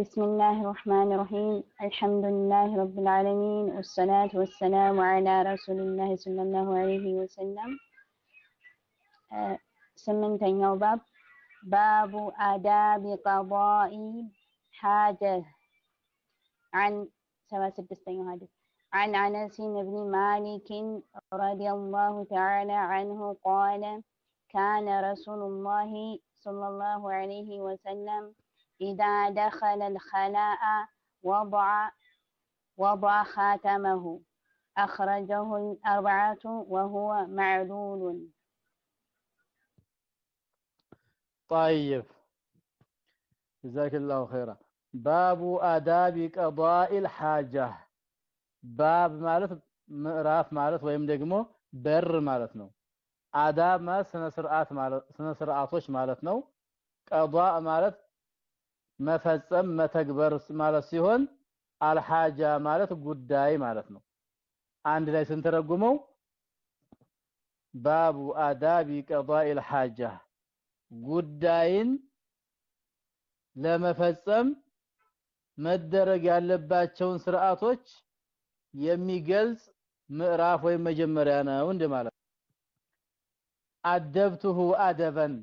بسم الله الرحمن الرحيم. الحمد لله رب العالمين والصلاة والسلام على رسول الله صلى الله عليه وسلم. سمنتين باب باب آداب قضاء حاجة. عن سوا سدستين هذا عن أنس بن مالك رضي الله تعالى عنه قال كان رسول الله صلى الله عليه وسلم إذا دخل الخلاء وضع وضع خاتمه أخرجه الأربعة وهو معلول طيب جزاك الله خيرا باب آداب قضاء الحاجة باب ማለት ምዕራፍ ማለት ወይም ደግሞ በር ማለት ነው አዳብ ማለት ስነ ስርዓት ማለት ስነ ስርዓቶች ማለት ነው ቀዷ ማለት መፈጸም መተግበር ማለት ሲሆን አልሐጃ ማለት ጉዳይ ማለት ነው። አንድ ላይ ስንተረጉመው ባቡ አዳቢ ቀዳኢል ሐጃ ጉዳይን ለመፈጸም መደረግ ያለባቸውን ስርዓቶች የሚገልጽ ምዕራፍ ወይም መጀመሪያ ነው እንደማለት አደብቱሁ አደበን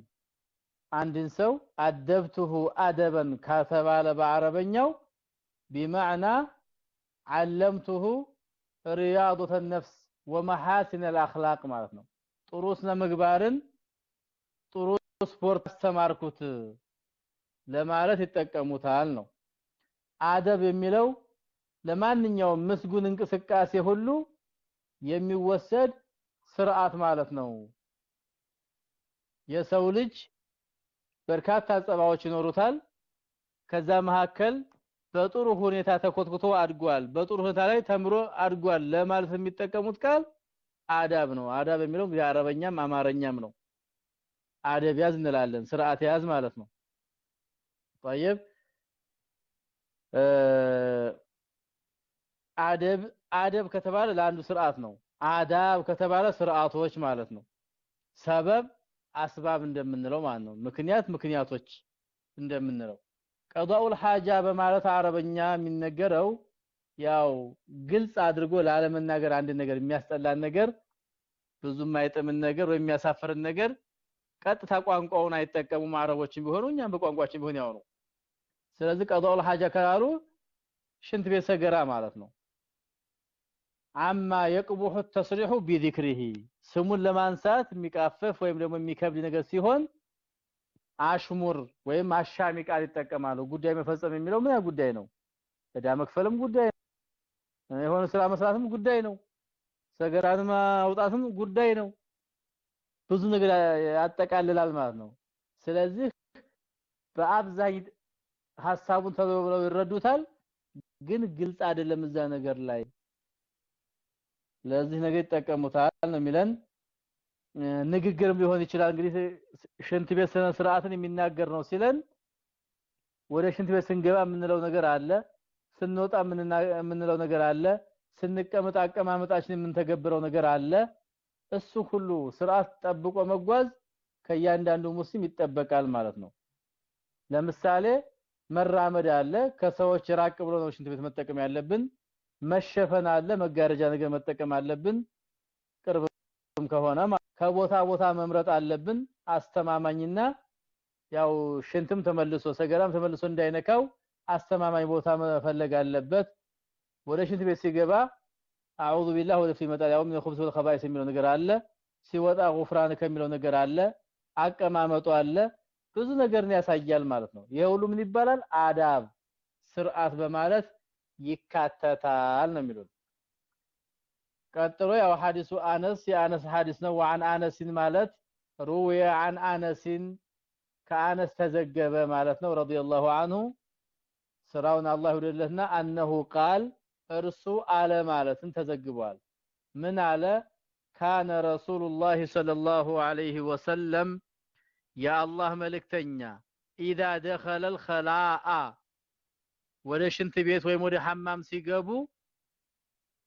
አንድን ሰው አደብቱሁ አደበን ከተባለ በአረበኛው بمعنى علمته رياضة النفس ومحاسن الاخلاق ማለት ነው ጥሩ ስነ ምግባርን ጥሩ ስፖርት አስተማርኩት ለማለት ይጠቀሙታል ነው አደብ የሚለው ለማንኛውም ምስጉን እንቅስቃሴ ሁሉ የሚወሰድ ስርዓት ማለት ነው የሰው ልጅ በርካታ ጸባዎች ይኖሩታል ከዛ መካከል በጥሩ ሁኔታ ተኮትኩቶ አድጓል በጥሩ ሁኔታ ላይ ተምሮ አድጓል ለማለት የሚጠቀሙት ቃል አዳብ ነው አዳብ የሚለው እንግዲህ አረበኛም አማርኛም ነው አደብ ያዝ እንላለን ስርዓት ያዝ ማለት ነው طيب አደብ አደብ ከተባለ ለአንዱ ስርዓት ነው አዳብ ከተባለ ስርዓቶች ማለት ነው ሰበብ አስባብ እንደምንለው ማለት ነው። ምክንያት ምክንያቶች እንደምንለው ቀዷኡል ሐጃ በማለት አረበኛ የሚነገረው ያው ግልጽ አድርጎ ላለመናገር አንድ ነገር የሚያስጠላን ነገር ብዙም አይጥምን ነገር ወይም የሚያሳፍርን ነገር ቀጥታ ቋንቋውን አይጠቀሙም አረቦችን ቢሆኑ እኛም በቋንቋችን ቢሆን ያው ነው። ስለዚህ قضاء الحاجة ካሉ ሽንት ቤት ሰገራ ማለት ነው። عما يقبح التصريح بذكره ስሙን ለማንሳት የሚቀፍ ወይም ደግሞ የሚከብድ ነገር ሲሆን አሽሙር ወይም አሻሚ ቃል ይጠቀማሉ። ጉዳይ መፈጸም የሚለው ምን ጉዳይ ነው? እዳ መክፈልም ጉዳይ ነው። የሆነ ስራ መስራትም ጉዳይ ነው። ሰገራን ማውጣትም ጉዳይ ነው። ብዙ ነገር ያጠቃልላል ማለት ነው። ስለዚህ በአብዛኝ ሐሳቡን ተብለው ይረዱታል። ግን ግልጽ አይደለም እዛ ነገር ላይ ለዚህ ነገር ይጠቀሙታል ነው የሚለን። ንግግርም ሊሆን ይችላል። እንግዲህ ሽንት ቤት ስነ ስርዓትን የሚናገር ነው ሲለን ወደ ሽንት ቤት ስንገባ የምንለው ነገር አለ። ስንወጣ የምንለው ነገር አለ። ስንቀመጥ አቀማመጣችን የምንተገብረው ነገር አለ። እሱ ሁሉ ስርዓት ጠብቆ መጓዝ ከእያንዳንዱ ሙስሊም ይጠበቃል ማለት ነው። ለምሳሌ መራመድ አለ። ከሰዎች ራቅ ብሎ ነው ሽንት ቤት መጠቀም ያለብን መሸፈን አለ መጋረጃ ነገር መጠቀም አለብን። ቅርብም ከሆነ ከቦታ ቦታ መምረጥ አለብን። አስተማማኝና ያው ሽንትም ተመልሶ ሰገራም ተመልሶ እንዳይነካው አስተማማኝ ቦታ መፈለግ አለበት። ወደ ሽንት ቤት ሲገባ አዑዙ ቢላህ ወደ ሲመጣ ያው ምን ኹብስ የሚለው ነገር አለ። ሲወጣ ጉፍራን ከሚለው ነገር አለ። አቀማመጡ አለ። ብዙ ነገርን ያሳያል ማለት ነው። ይሄ ምን ይባላል? አዳብ ስርዓት በማለት ይካተታል ነው የሚሉት ቀጥሎ ያው ሐዲሱ አነስ የአነስ ሐዲስ ነው وعن انس ማለት روي عن انس ከአነስ ተዘገበ ማለት ነው رضي الله عنه ስራውን አላህ ይወደለትና انه قال እርሱ አለ ማለትን ተዘግቧል ምን አለ كان رسول الله صلى الله عليه وسلم يا الله መልእክተኛ اذا دخل الخلاء ወደ ሽንት ቤት ወይም ወደ ሐማም ሲገቡ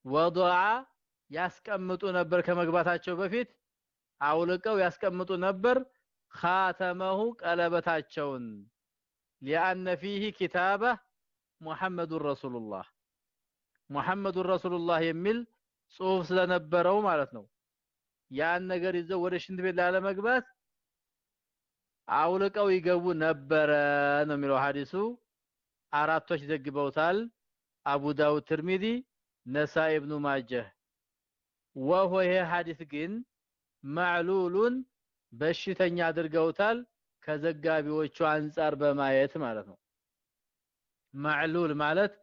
ወዱአ ያስቀምጡ ነበር ከመግባታቸው በፊት። አውልቀው ያስቀምጡ ነበር። خاتمه ቀለበታቸውን። لأن فيه كتابه محمد رسول الله محمد رسول الله የሚል ጽሁፍ ስለነበረው ማለት ነው። ያን ነገር ይዘው ወደ ሽንት ቤት ላለመግባት አውልቀው ይገቡ ነበረ ነው የሚለው ሐዲሱ። አራቶች ዘግበውታል። አቡ ዳውድ ትርሚዚ ነሳኢ ኢብኑ ማጀህ። ወሆ ይሄ ግን ማዕሉሉን በሽተኛ አድርገውታል ከዘጋቢዎቹ አንጻር በማየት ማለት ነው። ማዕሉል ማለት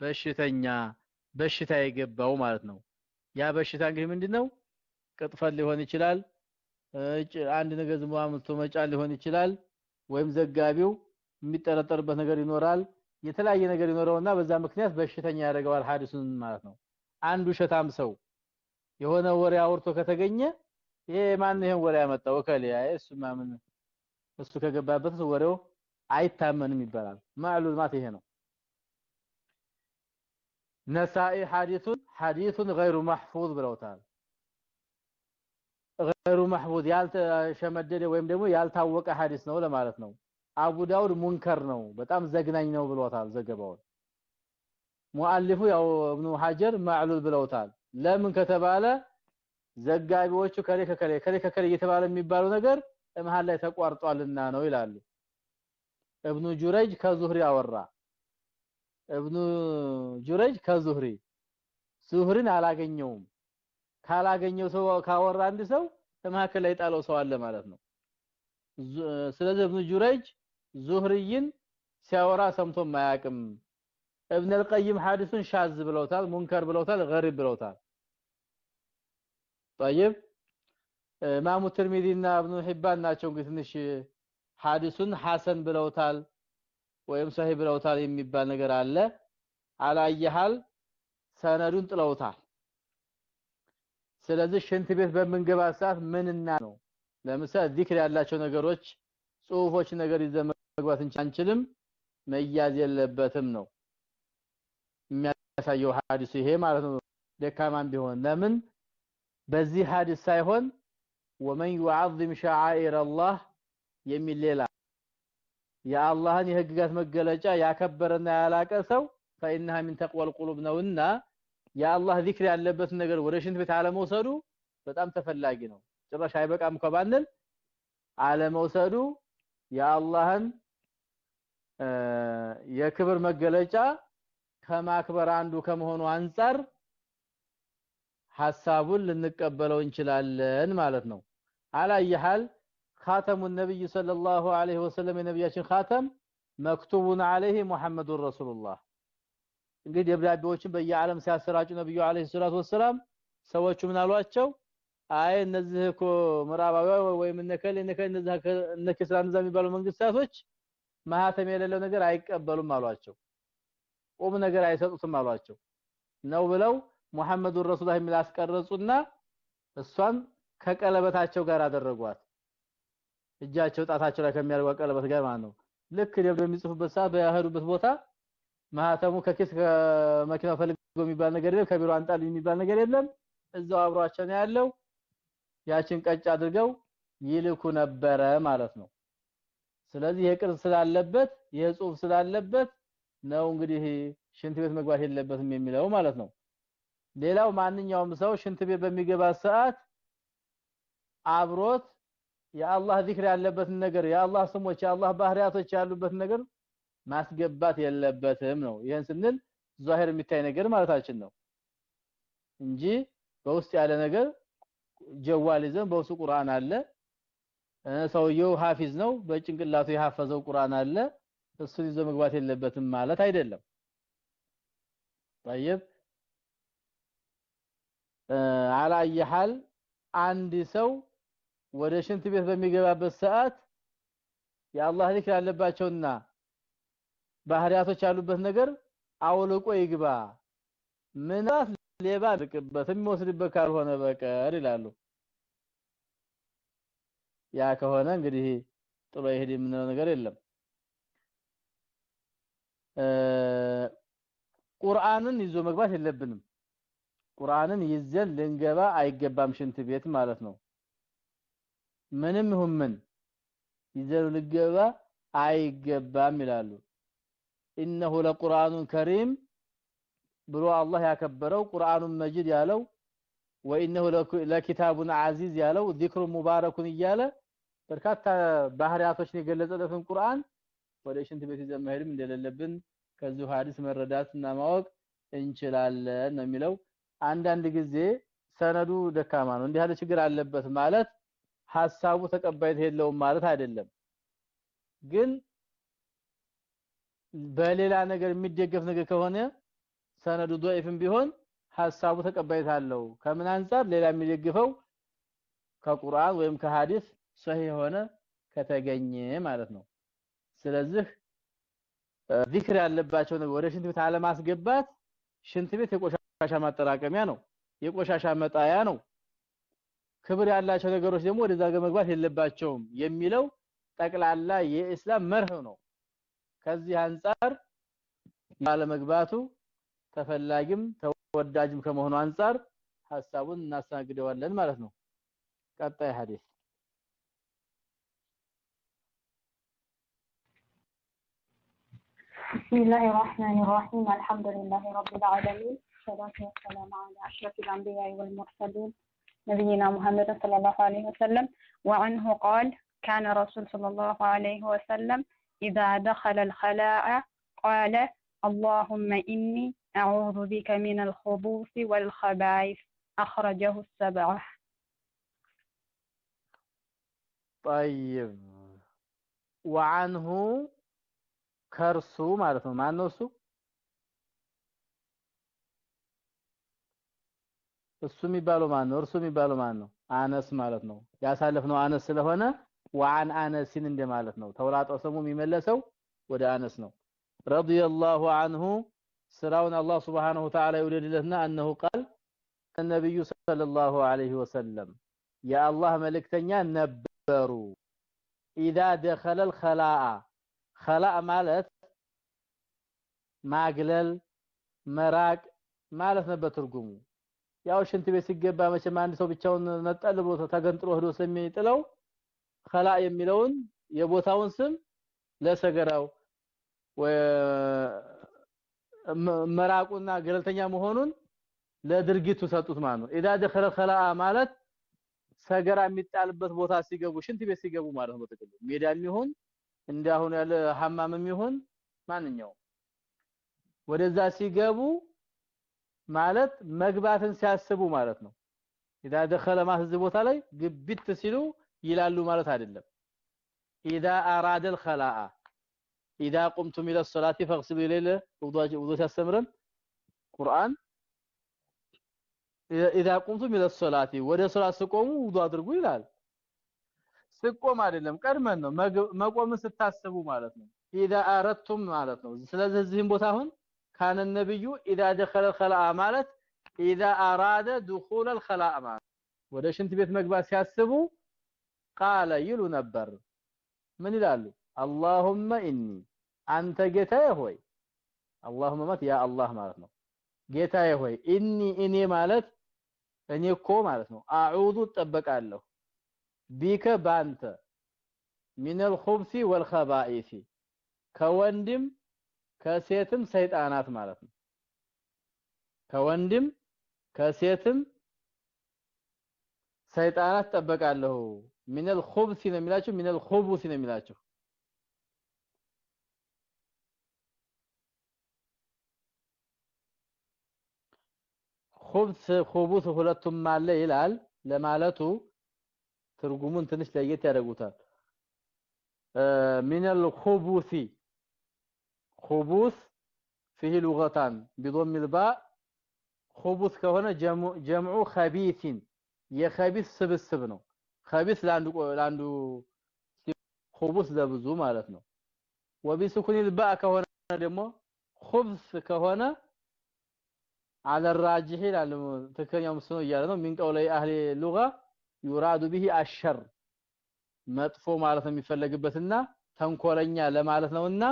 በሽተኛ በሽታ የገባው ማለት ነው። ያ በሽታ እንግዲህ ምንድነው? ቅጥፈት ሊሆን ይችላል። አንድ ነገር ዝም አምልቶ መጫን ሊሆን ይችላል። ወይም ዘጋቢው የሚጠረጠርበት ነገር ይኖራል የተለያየ ነገር ይኖረውና በዛ ምክንያት በሽተኛ ያደርገዋል ሐዲሱን ማለት ነው አንዱ ሸታም ሰው የሆነ ወሬ አውርቶ ከተገኘ ይሄ ማን ይሄን ወሬ ያመጣው ከለ እሱ ማምን እሱ ከገባበት ወሬው አይታመንም ይባላል ማዕሉል ማለት ይሄ ነው ነሳኢ ሐዲሱን ሐዲሱን غير محفوظ ብለውታል غير محفوظ ያልተሸመደደ ወይም ደግሞ ያልታወቀ ሐዲስ ነው ለማለት ነው አቡ ዳውድ منكر ነው። በጣም ዘግናኝ ነው ብለውታል ዘገባውን። ሙአሊፉ ያው ኢብኑ ሐጀር معلول ብለውታል። ለምን ከተባለ ዘጋቢዎቹ ከሌ ከከሌ ከሌ ከከሌ እየተባለ የሚባለው ነገር መሃል ላይ ተቋርጧልና ነው ይላሉ። ኢብኑ ጁረይጅ ከዙህሪ አወራ። ኢብኑ ጁረይጅ ከዙህሪ። ዙህሪን አላገኘውም። ካላገኘው ሰው ካወራ አንድ ሰው መካከል ላይ ጣለው ሰው አለ ማለት ነው። ስለዚህ ኢብኑ ጁረይጅ ዙህሪይን ሲያወራ ሰምቶ ማያቅም ኢብኑ አልቀይም ሐዲሱን ሻዝ ብለውታል ሙንከር ብለውታል ገሪብ ብለውታል طيب ኢማሙ ትርሚዚና ኢብኑ ሒባን ናቸው እንግዲህ ትንሽ ሐዲሱን ሐሰን ብለውታል ወይም ሰሂህ ብለውታል የሚባል ነገር አለ አላየሃል ሰነዱን ጥለውታል ስለዚህ ሽንት ቤት በምንገባ ሰዓት ምንና ነው ለምሳሌ ዚክር ያላቸው ነገሮች ጽሁፎች ነገር ይዘን መግባት አንችልም መያዝ የለበትም ነው የሚያሳየው ሐዲሱ ይሄ ማለት ነው ደካማም ቢሆን ለምን በዚህ ሐዲስ ሳይሆን ወመን يعظم شعائر الله የሚል ሌላ የአላህን የህግጋት መገለጫ ያከበረና ያላቀ ሰው فإنها من تقوى القلوب ነውና የአላህ ዚክር ያለበት ነገር ወደ ሽንት ቤት አለመውሰዱ በጣም ተፈላጊ ነው ጭራሽ አይበቃም ከባንል አለመውሰዱ የአላህን የክብር መገለጫ ከማክበር አንዱ ከመሆኑ አንፃር ሐሳቡን ልንቀበለው እንችላለን ማለት ነው አላየሃል خاتم النبي صلى الله عليه وسلم የነብያችን خاتم مكتوب عليه محمد رسول الله እንግዲህ ደብዳቤዎችን በየዓለም ሲያሰራጩ ነብዩ አለይሂ ሰላቱ ወሰለም ሰዎቹ ምን አሏቸው አይ እነዚህ እኮ ምዕራባዊ ወይም እነከለ እነከለ እነዚህ እነከስራ እንደዛ የሚባሉ መንግስታቶች ማህተም የሌለው ነገር አይቀበሉም አሏቸው። ቁም ነገር አይሰጡትም አሏቸው። ነው ብለው ሙሐመዱን ረሱላህ የሚል አስቀረጹና እሷን ከቀለበታቸው ጋር አደረጓት። እጃቸው ጣታቸው ላይ ከሚያደርጓት ቀለበት ጋር ማለት ነው። ልክ ደብዳቤ የሚጽፉበት ሰዓት በያሄዱበት ቦታ ማህተሙ ከኪስ ከመኪናው ፈልጎ የሚባል ነገር የለም ከቢሮ አንጣል የሚባል ነገር የለም። እዛው አብሯቸው ነው ያለው። ያችን ቀጭ አድርገው ይልኩ ነበረ ማለት ነው ስለዚህ የቅርጽ ስላለበት የጽሁፍ ስላለበት ነው እንግዲህ ሽንት ቤት መግባት የለበትም የሚለው ማለት ነው። ሌላው ማንኛውም ሰው ሽንት ቤት በሚገባ ሰዓት አብሮት የአላህ ዚክር ያለበትን ነገር የአላህ ስሞች የአላህ ባህሪያቶች ያሉበት ነገር ማስገባት የለበትም ነው። ይሄን ስንል ዛሂር የሚታይ ነገር ማለታችን ነው። እንጂ በውስጥ ያለ ነገር ጀዋል ይዘን በውስጡ ቁርአን አለ ሰውየው ሐፊዝ ነው በጭንቅላቱ የሐፈዘው ቁርአን አለ እሱን ይዞ መግባት የለበትም ማለት አይደለም طيب على اي حال አንድ ሰው ወደ ሽንት ቤት በሚገባበት ሰዓት የአላህ ዚክር ያለባቸውና ባህሪያቶች ያሉበት ነገር አውልቆ ይግባ ምናት ሌባ ልቅበት የሚወስድበት ካልሆነ በቀር ይላሉ ያ ከሆነ እንግዲህ ጥሎ ይሄድ የምንለው ነገር የለም። ቁርአንን ይዞ መግባት የለብንም። ቁርአንን ይዘን ልንገባ አይገባም ሽንት ቤት ማለት ነው። ምንም ይሁን ምን ይዘን ልገባ አይገባም ይላሉ። ኢነሁ ለቁርአኑን ከሪም ብሎ አላህ ያከበረው ቁርአኑን መጂድ ያለው ወኢነሁ ለኪታቡን አዚዝ ያለው ዚክሩ ሙባረኩን እያለ በርካታ ባህሪያቶችን የገለጸለትን ቁርአን ወደ ሽንት ቤት ይዘን እንደሌለብን ከዚሁ ሐዲስ መረዳትና ማወቅ እንችላለን ነው የሚለው። አንዳንድ ጊዜ ሰነዱ ደካማ ነው እንዲህ ያለ ችግር አለበት ማለት ሐሳቡ ተቀባይነት የለውም ማለት አይደለም። ግን በሌላ ነገር የሚደገፍ ነገር ከሆነ ሰነዱ ضعيفም ቢሆን ሐሳቡ ተቀባይነት አለው። ከምን አንፃር ሌላ የሚደግፈው ከቁርአን ወይም ከሐዲስ ሰሂህ የሆነ ከተገኘ ማለት ነው። ስለዚህ ዚክር ያለባቸው ወደ ሽንት ቤት አለማስገባት ሽንት ቤት የቆሻሻ ማጠራቀሚያ ነው የቆሻሻ መጣያ ነው። ክብር ያላቸው ነገሮች ደግሞ ወደዛ መግባት የለባቸውም የሚለው ጠቅላላ የእስላም መርህ ነው። ከዚህ አንፃር ባለመግባቱ ተፈላጊም ተወዳጅም ከመሆኑ አንፃር ሐሳቡን እናስተናግደዋለን ማለት ነው። ቀጣይ ሐዲስ بسم الله الرحمن الرحيم. الحمد لله رب العالمين. والصلاة والسلام على أشرف الأنبياء والمرسلين نبينا محمد صلى الله عليه وسلم. وعنه قال كان رسول صلى الله عليه وسلم إذا دخل الخلاء قال اللهم إني أعوذ بك من الخبوث والخبائث أخرجه السبعة طيب. وعنه ከርሱ ማለት ነው። ማን ነው እሱ? እሱ የሚባለው ማን ነው? እርሱ የሚባለው ማን ነው? አነስ ማለት ነው። ያሳለፍነው አነስ ስለሆነ ወአን አነስን እንደማለት ነው። ተውላጦ ስሙ የሚመለሰው ወደ አነስ ነው። ረዲየላሁ አንሁ ስራውን አላህ Subhanahu Wa Ta'ala ይውደድለትና እነሆ ቃል ከነብዩ ሰለላሁ ዐለይሂ ወሰለም የአላህ መልእክተኛ ነበሩ ኢዛ ደኸለል ኸላአ ከላእ ማለት ማግለል መራቅ ማለት ነበር ትርጉሙ። ያው ሽንት ቤት ሲገባ መቼም አንድ ሰው ብቻውን ነጠል ብሎ ተገንጥሎ ሄዶ ስለሚጥለው ከላእ የሚለውን የቦታውን ስም ለሰገራው መራቁና ገለልተኛ መሆኑን ለድርጊቱ ሰጡት ማለት ነው። ኢዳ ደኸለ ኸላአ ማለት ሰገራ የሚጣልበት ቦታ ሲገቡ ሽንት ቤት ሲገቡ ማለት ነው። በጥቅሉ ሜዳ የሚሆን እንዳሁን ያለ ሐማምም ይሁን ማንኛው ወደዛ ሲገቡ ማለት መግባትን ሲያስቡ ማለት ነው اذا دخل ማህዝ ቦታ ላይ ግብት ሲሉ ይላሉ ማለት አይደለም اذا اراد الخلاء اذا قمتم الى الصلاه فاغسلوا الى وضوء ሲያስተምረን ቁርአን اذا قمتم الى الصلاه ወደ ሶላት ስቆሙ ውዱእ አድርጉ ይላል ስቆም አይደለም ቀድመን ነው መቆም ስታስቡ ማለት ነው اذا اردتم ማለት ነው ስለዚህ እዚህም ቦታ አሁን كان النبي اذا دخل الخلاء ማለት اذا اراد دخول الخلاء ማለት ወደ ሽንት ቤት መግባት ሲያስቡ قال ይሉ ነበር ምን ይላሉ اللهم اني አንተ ጌታዬ ሆይ اللهم ማለት ያ አላህ ማለት ነው ጌታዬ ሆይ ኢኒ እኔ ማለት እኔ እኮ ማለት ነው አዑዙ እጠበቃለሁ ቢከ ባንተ ሚነል ኹብሲ ወልኸባኢሲ ከወንድም ከሴትም ሰይጣናት ማለት ነው። ከወንድም ከሴትም ሰይጣናት ጠበቃለሁ ሚነል ኹብሲ ነው የሚላችሁ ሚነል ኹቡሲ ነው የሚላችሁ። ኹብስ ኹቡስ ሁለቱም አለ ይላል። ለማለቱ ترجمون تنش لأي ترجوتان آه، من الخبوث خبوث فيه لغتان. بضم الباء. خبوث كهنا جمع جمع خبيث. يا خبيث سب السب خبيث ለአንዱ ለአንዱ خبوث ለብዙ ማለት ነው وبسكون الباء كهنا ደግሞ خبث كهنا على الراجح لأنه تكن يوم سنه ይያለ من قول أهل اللغة يراد به الشر መጥፎ ማለት ነው የሚፈለግበትና ተንኮለኛ ለማለት ነውና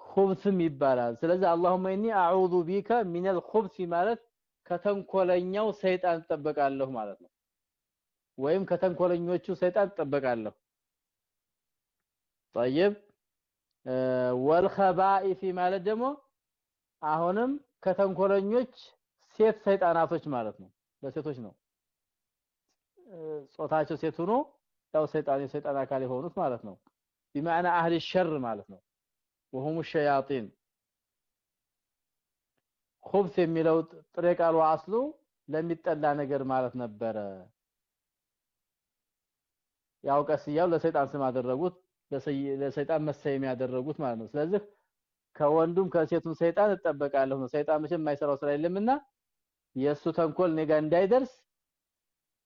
ኹብስም ይባላል ስለዚህ اللهم اني اعوذ بك من الخبث ማለት ከተንኮለኛው ሰይጣን ተጠበቃለሁ ማለት ነው ወይም ከተንኮለኞቹ ሰይጣን ተጠበቃለሁ طيب ወልኸባኢፊ ማለት ደግሞ አሁንም ከተንኮለኞች ሴት ሰይጣናቶች ማለት ነው ለሴቶች ነው ጾታቸው ሴት ሆኖ ያው ሰይጣን የሰይጣን አካል የሆኑት ማለት ነው بمعنى اهل الشر ማለት ነው وهم الشياطين خبث የሚለው ጥሬ ቃሉ አስሉ ለሚጠላ ነገር ማለት ነበረ ያው ቀስያው ለሰይጣን ስም አደረጉት ለሰይጣን መሰየም ያደረጉት ማለት ነው ስለዚህ ከወንዱም ከሴቱም ሰይጣን እጠበቃለሁ ነው ሰይጣን መቼም የማይሰራው ስራ የለምና የሱ ተንኮል እኔ ጋር እንዳይደርስ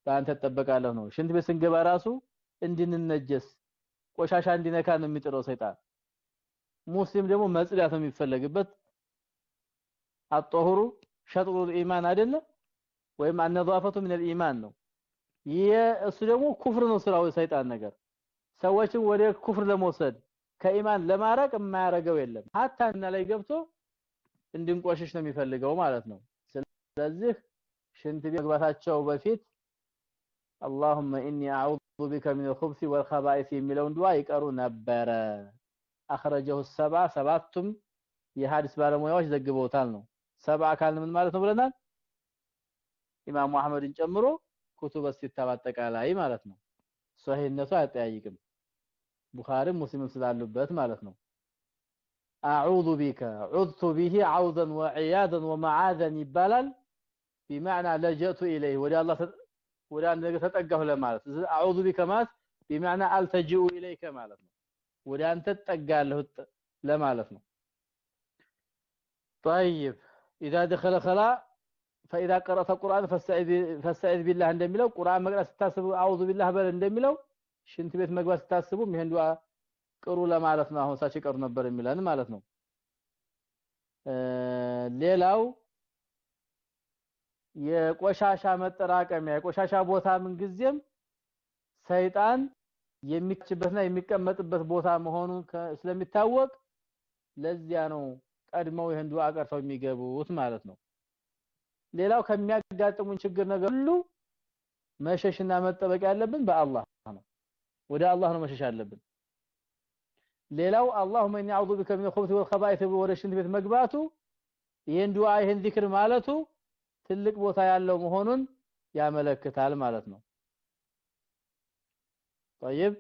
በአንተ ተጠበቃለሁ ነው። ሽንት ቤት ስንገባ ራሱ እንድንነጀስ ቆሻሻ እንዲነካ ነው የሚጥረው ሰይጣን። ሙስሊም ደግሞ መጽዳት ነው የሚፈለግበት። አጠሁሩ ሸጥሩል ኢማን አይደለ ወይም አነዛፈቱ ምን ኢማን ነው። እሱ ደግሞ ኩፍር ነው ስራው ሰይጣን ነገር ሰዎችን ወደ ኩፍር ለመውሰድ ከኢማን ለማረቅ የማያረገው የለም። ሀታ እና ላይ ገብቶ እንድንቆሽሽ ነው የሚፈልገው ማለት ነው። ስለዚህ ሽንት ቤት መግባታቸው በፊት اللهم اني اعوذ بك من الخبث والخبائث የሚለውን ዱዓ ይቀሩ ነበረ اخرجه السبع ሰባቱም የሐዲስ ባለሙያዎች ዘግበውታል ነው ሰባ አካል ምን ማለት ነው ብለናል ኢማሙ አህመድን ጨምሮ ኩቱበ ሲታ በአጠቃላይ ማለት ነው ሶሂህነቱ አያጠያይቅም ቡኻሪም ሙስሊምም ስላሉበት ማለት ነው አዑዙ ቢከ ዑዝቱ ቢሂ ዐውዘን ወዒያዘን ወመዓዘን ይባላል ቢማዕና ለጀእቱ ኢለይህ ወደ አላህ ወደ አንድ ነገር ተጠጋሁ ለማለት አዑዙ ቢከ ማለት ቢማዕና አልተጂኡ ኢለይከ ማለት ነው ወደ አንተ ተጠጋለሁ ለማለት ነው طيب اذا دخل خلاء فاذا قرأت القرآن فاستعذ فاستعذ بالله እንደሚለው ቁርአን መቅራት ስታስቡ አዑዙ ቢላህ በል እንደሚለው ሽንት ቤት መግባት ስታስቡ ይሄን ዱዓ ቅሩ ለማለት ነው አሁን ሳች ቀሩ ነበር የሚለን ማለት ነው ሌላው የቆሻሻ መጠራቀሚያ የቆሻሻ ቦታ ምን ጊዜም ሰይጣን የሚችበትና የሚቀመጥበት ቦታ መሆኑ ስለሚታወቅ ለዚያ ነው ቀድመው ይሄን ዱዓ ቀርተው የሚገቡት ማለት ነው ሌላው ከሚያጋጥሙን ችግር ነገር ሁሉ መሸሽና መጠበቅ ያለብን በአላህ ነው ወደ አላህ ነው መሸሽ ያለብን ሌላው اللهم اني اعوذ بك من الخبث والخبائث ወደ ሽንት ቤት መግባቱ ይሄን ዱዓ ይሄን ዚክር ማለቱ ትልቅ ቦታ ያለው መሆኑን ያመለክታል ማለት ነው طيب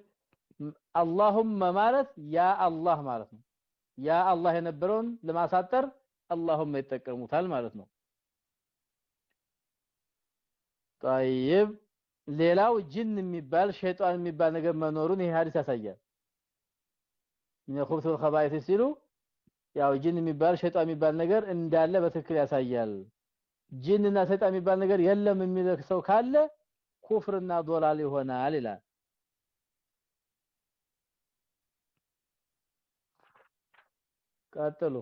اللهم ማለት ያ አላህ ማለት ነው ያ አላህ የነበረውን ለማሳጠር اللهم ይጠቀሙታል ማለት ነው طيب ሌላው ጅን የሚባል ሸይጣን የሚባል ነገር መኖሩን ይሄ ሐዲስ ያሳያል ምን የኹብቱ الخبائث ሲሉ ያው ጅን የሚባል ሸይጣን የሚባል ነገር እንዳለ በትክክል ያሳያል ጅንና ሰይጣን የሚባል ነገር የለም የሚል ሰው ካለ ኩፍርና ዶላል ይሆናል ይላል ቀጥሉ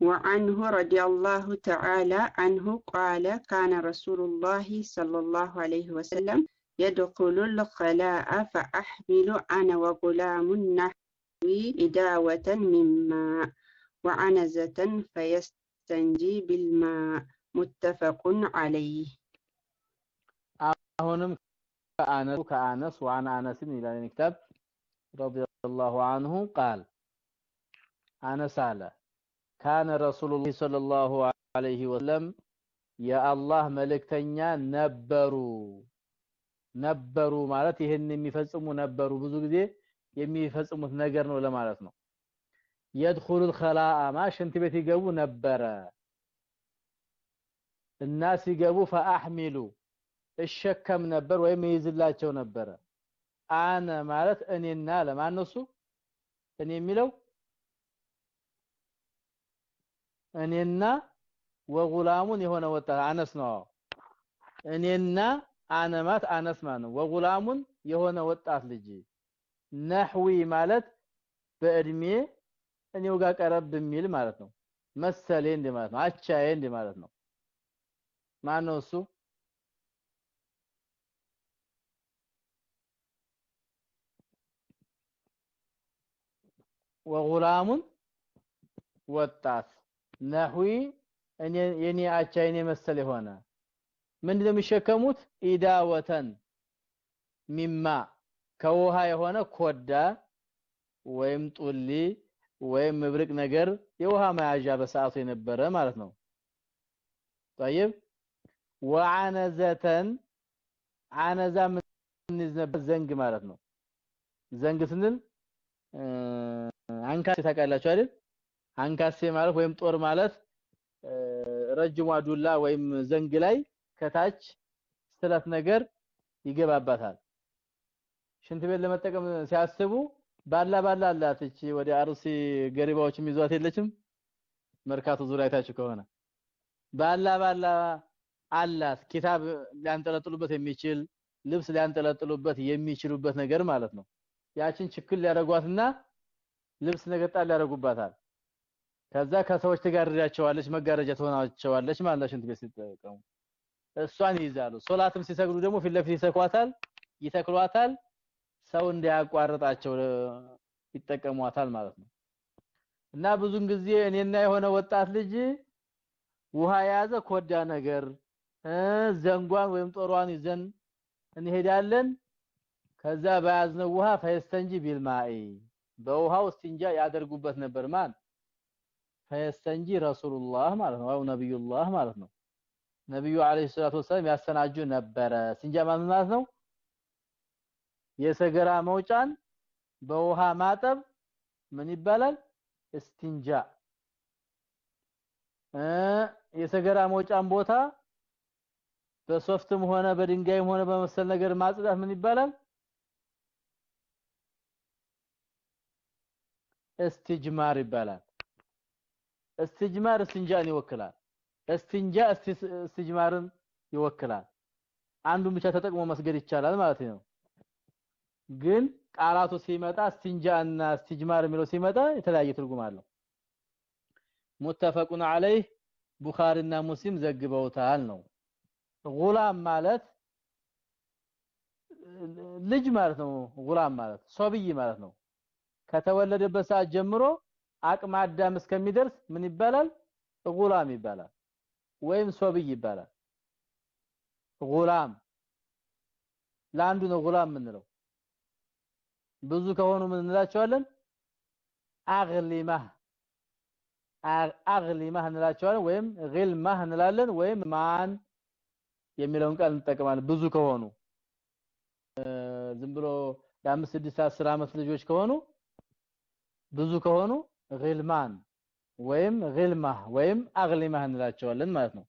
وعنه رضي الله تعالى عنه قال كان رسول الله صلى الله عليه وسلم يدخل الخلاء فأحمل أنا وغلام نحوي إداوة من ماء وعنزة فيستنجي بالماء متفق عليه አሁንም ከአነስ ከአነስ وعن انس الى الكتاب رضي الله عنه قال انس አለ كان رسول الله صلى الله عليه وسلم يا الله መልእክተኛ ነበሩ ነበሩ ማለት ይሄን የሚፈጽሙ ነበሩ ብዙ ጊዜ የሚፈጽሙት ነገር ነው ለማለት ነው يدخل الخلاء ما ሽንት ቤት ይገቡ ነበረ እና ሲገቡ فاحملوا እሸከም ነበር ወይም ይይዝላቸው ነበረ አነ ማለት እኔና ለማነሱ እኔ የሚለው እኔና ወጉላሙን የሆነ ወጣት አነስ ነው እኔና አነማት አነስ ማለት ነው ወጉላሙን የሆነ ወጣት ልጅ ነህዊ ማለት በእድሜ እኔው ጋር ቀረብ የሚል ማለት ነው። መሰሌ እንደ ማለት ነው አቻዬ እንደ ማለት ነው። ማን ነው እሱ? ወጉላሙን ወጣት። ነህዊ እኔ የኔ አቻ የኔ መሰል የሆነ። ምንድነው የሚሸከሙት? ኢዳወተን ሚማ። ከውሃ የሆነ ኮዳ ወይም ጡሊ ወይም ምብርቅ ነገር የውሃ መያዣ በሰዓቱ የነበረ ማለት ነው طيب ወዓነዘተን አነዛ ምን ነበር ዘንግ ማለት ነው ዘንግ ስንል አንካሴ ታውቃላችሁ አይደል አንካሴ ማለት ወይም ጦር ማለት ረጅሟ ዱላ ወይም ዘንግ ላይ ከታች ስለት ነገር ይገባባታል ሽንት ቤት ለመጠቀም ሲያስቡ ባላ ባላ አላት። እቺ ወደ አርሲ ገሪባዎች የሚዟት የለችም። መርካቶ ዙሪያ አይታችሁ ከሆነ ባላ ባላ አላት። ኪታብ ሊያንጠለጥሉበት የሚችል ልብስ ሊያንጠለጥሉበት የሚችሉበት ነገር ማለት ነው። ያችን ችክል ሊያደርጓትና ልብስ ነገር ጣል ከዛ ከሰዎች ትጋርዳቸዋለች መጋረጃ ትሆናቸዋለች ማለት ሽንት ቤት ሲጠቀሙ እሷን ይይዛሉ። ሶላትም ሲሰግዱ ደግሞ ፊት ለፊት ይሰኳታል ይተክሏታል ሰው እንዳያቋርጣቸው ይጠቀሟታል ማለት ነው። እና ብዙን ጊዜ እኔና የሆነ ወጣት ልጅ ውሃ የያዘ ኮዳ ነገር ዘንጓን ወይም ጦሯን ይዘን እንሄዳለን። ከዛ በያዝነው ውሃ ፈየስተንጂ ቢልማኢ በውሃው እስቲንጃ ያደርጉበት ነበር ማን? ፈየስተንጂ ረሱሉላህ ማለት ነው ወይ ነብዩላህ ማለት ነው። ነብዩ አለይሂ ሰላቱ ወሰለም ያሰናጁ ነበረ። እስቲንጃ ማለት ነው የሰገራ መውጫን በውሃ ማጠብ ምን ይባላል? እስቲንጃ የሰገራ መውጫን ቦታ በሶፍትም ሆነ በድንጋይም ሆነ በመሰል ነገር ማጽዳት ምን ይባላል? እስትጅማር ይባላል። እስትጅማር እስቲንጃን ይወክላል። እስቲንጃ እስትጅማርን ይወክላል። አንዱን ብቻ ተጠቅሞ መስገድ ይቻላል ማለት ነው ግን ቃላቱ ሲመጣ እስቲንጃ እና እስትጅማር የሚለው ሲመጣ የተለያየ ትርጉም አለው። ሙተፈቁን አለይህ ቡኻሪና ሙስሊም ዘግበውታል ነው። ጉላም ማለት ልጅ ማለት ነው። ጉላም ማለት ሶብይ ማለት ነው። ከተወለደበት ሰዓት ጀምሮ አቅመ አዳም እስከሚደርስ ምን ይባላል? ጉላም ይባላል ወይም ሶብይ ይባላል። ጉላም ለአንዱ ነው ጉላም የምንለው ብዙ ከሆኑ ምን እንላቸዋለን? አግሊማህ አግሊማህ እንላቸዋለን ወይም ግልማህ እንላለን ወይም ማን የሚለውን ቃል እንጠቀማለን። ብዙ ከሆኑ ዝም ብሎ የአምስት ስድስት አስር አመት ልጆች ከሆኑ ብዙ ከሆኑ ግልማን ወይም ግልማህ ወይም አግሊማህ እንላቸዋለን ማለት ነው።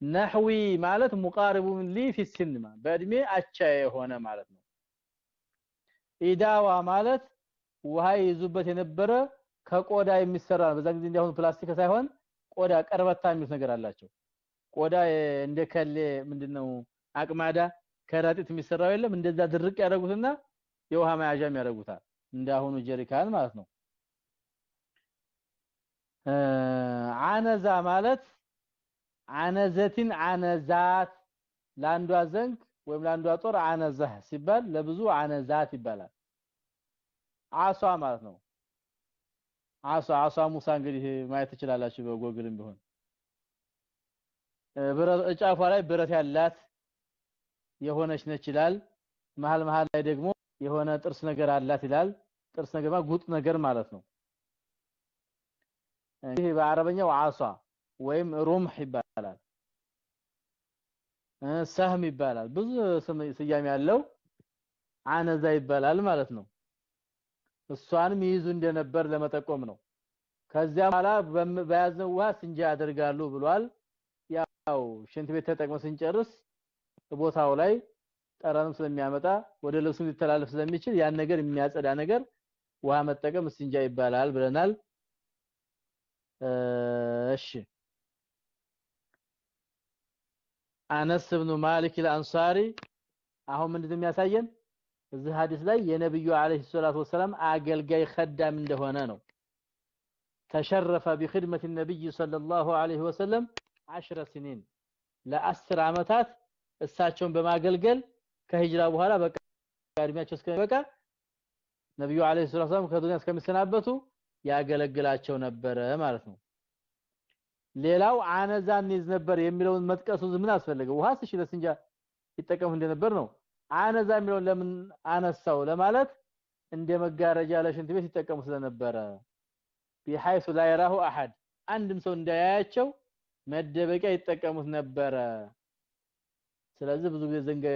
ነህዊ ማለት ሙቃሪቡን ሊ ፊ ሲንማ በእድሜ አቻ የሆነ ማለት ነው ኢዳዋ ማለት ውሃ ይዙበት የነበረ ከቆዳ የሚሰራ በዛ ጊዜ እንዲያሁን ፕላስቲክ ሳይሆን ቆዳ ቀርበታ የሚሉት ነገር አላቸው። ቆዳ እንደ ከሌ ምንድነው አቅማዳ ከረጢት የሚሰራው የለም። እንደዛ ድርቅ ያደርጉትና የውሃ መያዣም ያደርጉታል። እንዳሁኑ ጀሪካን ማለት ነው። አነዛ ማለት አነዘቲን አነዛት ለአንዷ ዘንግ ወይም ለአንዷ ጦር አነዛህ ሲባል ለብዙ አነዛት ይባላል። አሷ ማለት ነው። አሷ አሷ ሙሳ እንግዲህ ማየት ትችላላችሁ በጎግልም ቢሆን። እጫፏ ላይ ብረት ያላት የሆነች ነች ይላል። መሃል መሃል ላይ ደግሞ የሆነ ጥርስ ነገር አላት ይላል። ጥርስ ነገር ጉጥ ነገር ማለት ነው። ይሄ በአረበኛው አሷ ወይም ሩምህ ይባላል ሰህም ይባላል። ብዙ ስያሜ ያለው አነዛ ይባላል ማለት ነው። እሷንም ይይዙ እንደነበር ለመጠቆም ነው። ከዚያ በኋላ በያዝነው ውሃ ስንጃ ያደርጋሉ ብሏል። ያው ሽንት ቤት ተጠቅመው ስንጨርስ ቦታው ላይ ጠረንም ስለሚያመጣ ወደ ልብሱ ሊተላለፍ ስለሚችል ያን ነገር የሚያጸዳ ነገር ውሃ መጠቀም ስንጃ ይባላል ብለናል። እሺ አነስ ብኑ ማሊክ አልአንሳሪ አሁን ምንድነው የሚያሳየን እዚህ ሐዲስ ላይ የነብዩ አለይሂ ሰላቱ ወሰለም አገልጋይ خدام እንደሆነ ነው ተሸረፈ بخدمه النبي صلى الله عليه وسلم 10 سنين ለአስር አመታት እሳቸውን በማገልገል ከሂጅራ በኋላ በቃ እድሜያቸው እስከሚበቃ ነብዩ አለይሂ ሰላቱ ወሰለም ከዱንያ እስከሚሰናበቱ ያገለግላቸው ነበረ ማለት ነው ሌላው አነዛ ይዝ ነበር የሚለውን መጥቀሱ ምን አስፈልገው ውሃስ እሺ ለስንጃ ይጠቀም እንደነበር ነው። አነዛ የሚለውን ለምን አነሳው ለማለት እንደ መጋረጃ ለሽንት ቤት ይጠቀሙ ስለነበረ بحيث لا يراه احد አንድም ሰው እንዳያያቸው መደበቂያ ይጠቀሙት ነበረ። ስለዚህ ብዙ ጊዜ ዘንገ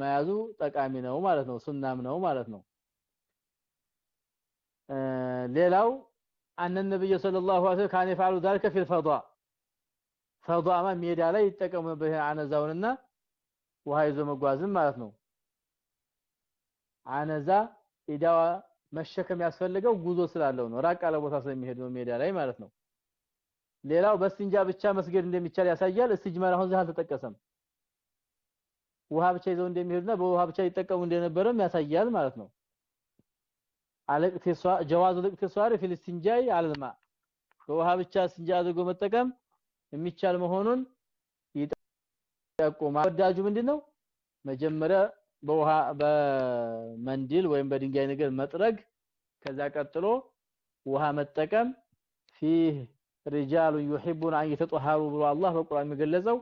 መያዙ ጠቃሚ ነው ማለት ነው፣ ሱናም ነው ማለት ነው። ሌላው አነ ነብዩ ሰለላሁ ዐለይሂ ወሰለም ካን ይፈዓሉ ذلك في الفضاء ፈዷማ ሜዳ ላይ ይጠቀሙበት አነዛውንና ውሃ ይዞ መጓዝም ማለት ነው። عنزة إداوة መሸከም ያስፈልገው ጉዞ ስላለው ነው። ራቅ ያለ ቦታ ስለሚሄድ ነው ሜዳ ላይ ማለት ነው። ሌላው በ استنجاء ብቻ መስገድ እንደሚቻል ያሳያል። استجمار አሁን እዚህ አልተጠቀሰም። ውሃ ብቻ ይዘው እንደሚሄዱና በውሃ ብቻ ይጠቀሙ እንደነበረም ያሳያል ማለት ነው። الاقتصار جواز الاقتصار في الاستنجاء على الماء በውሃ ብቻ استنجاء አድርጎ መጠቀም የሚቻል መሆኑን ይጠቁማል ወዳጁ ምንድነው መጀመሪያ በውሃ በመንዲል ወይም በድንጋይ ነገር መጥረግ ከዛ ቀጥሎ ውሃ መጠቀም فيه رجال يحبون ان يتطهروا ብሎ አላህ በቁርአን የሚገለጸው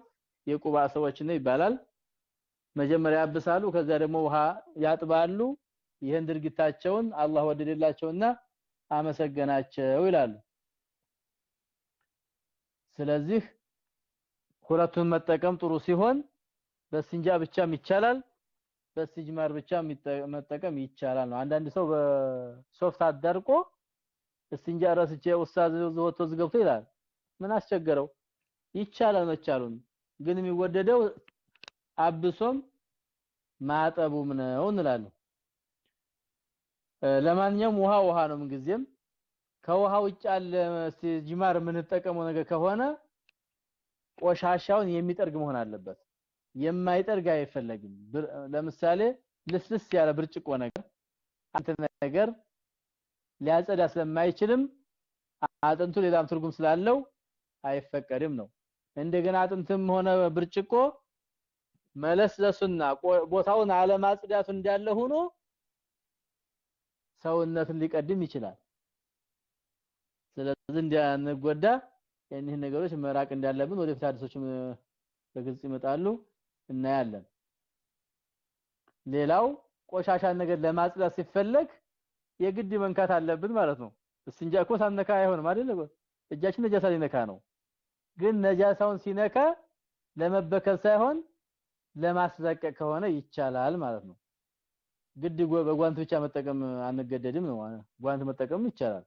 የቁባ ሰዎች ነው ይባላል መጀመሪያ ያብሳሉ ከዛ ደግሞ ውሃ ያጥባሉ ይህን ድርጊታቸውን አላህ ወደደላቸውና አመሰገናቸው ይላሉ ስለዚህ ሁለቱን መጠቀም ጥሩ ሲሆን በስንጃ ብቻም ይቻላል በስጅማር ብቻ መጠቀም ይቻላል ነው። አንዳንድ ሰው በሶፍት አዳርቆ እስንጃ ረስቼ ኡስታዝ ወጥቶ ዝገብቶ ይላል። ምን አስቸገረው? ይቻላል መቻሉን። ግን የሚወደደው አብሶም ማጠቡም ነው እንላለን። ለማንኛውም ውሃ ውሃ ነው ምንጊዜም ከውሃ ውጭ ያለ ጅማር የምንጠቀመው ነገር ከሆነ ቆሻሻውን የሚጠርግ መሆን አለበት። የማይጠርግ አይፈለግም። ለምሳሌ ልስልስ ያለ ብርጭቆ ነገር አንተ ነገር ሊያጸዳ ስለማይችልም አጥንቱ ሌላም ትርጉም ስላለው አይፈቀድም ነው። እንደገና አጥንትም ሆነ ብርጭቆ መለስለሱና ቦታውን አለማጽዳቱ እንዳለ ሆኖ ሰውነትን ሊቀድም ይችላል ስለዚህ እንዳንጎዳ የእኒህ ነገሮች መራቅ እንዳለብን ወደፊት አዲሶችም በግልጽ ይመጣሉ እናያለን። ሌላው ቆሻሻን ነገር ለማጽዳት ሲፈለግ የግድ መንካት አለብን ማለት ነው። እስንጃ እኮ ሳነካ አይሆንም አይደል? እጃችን ነጃሳ ሊነካ ነው። ግን ነጃሳውን ሲነካ ለመበከል ሳይሆን ለማስለቀቅ ከሆነ ይቻላል ማለት ነው። ግድ በጓንት ብቻ መጠቀም አንገደድም ነው ጓንት መጠቀም ይቻላል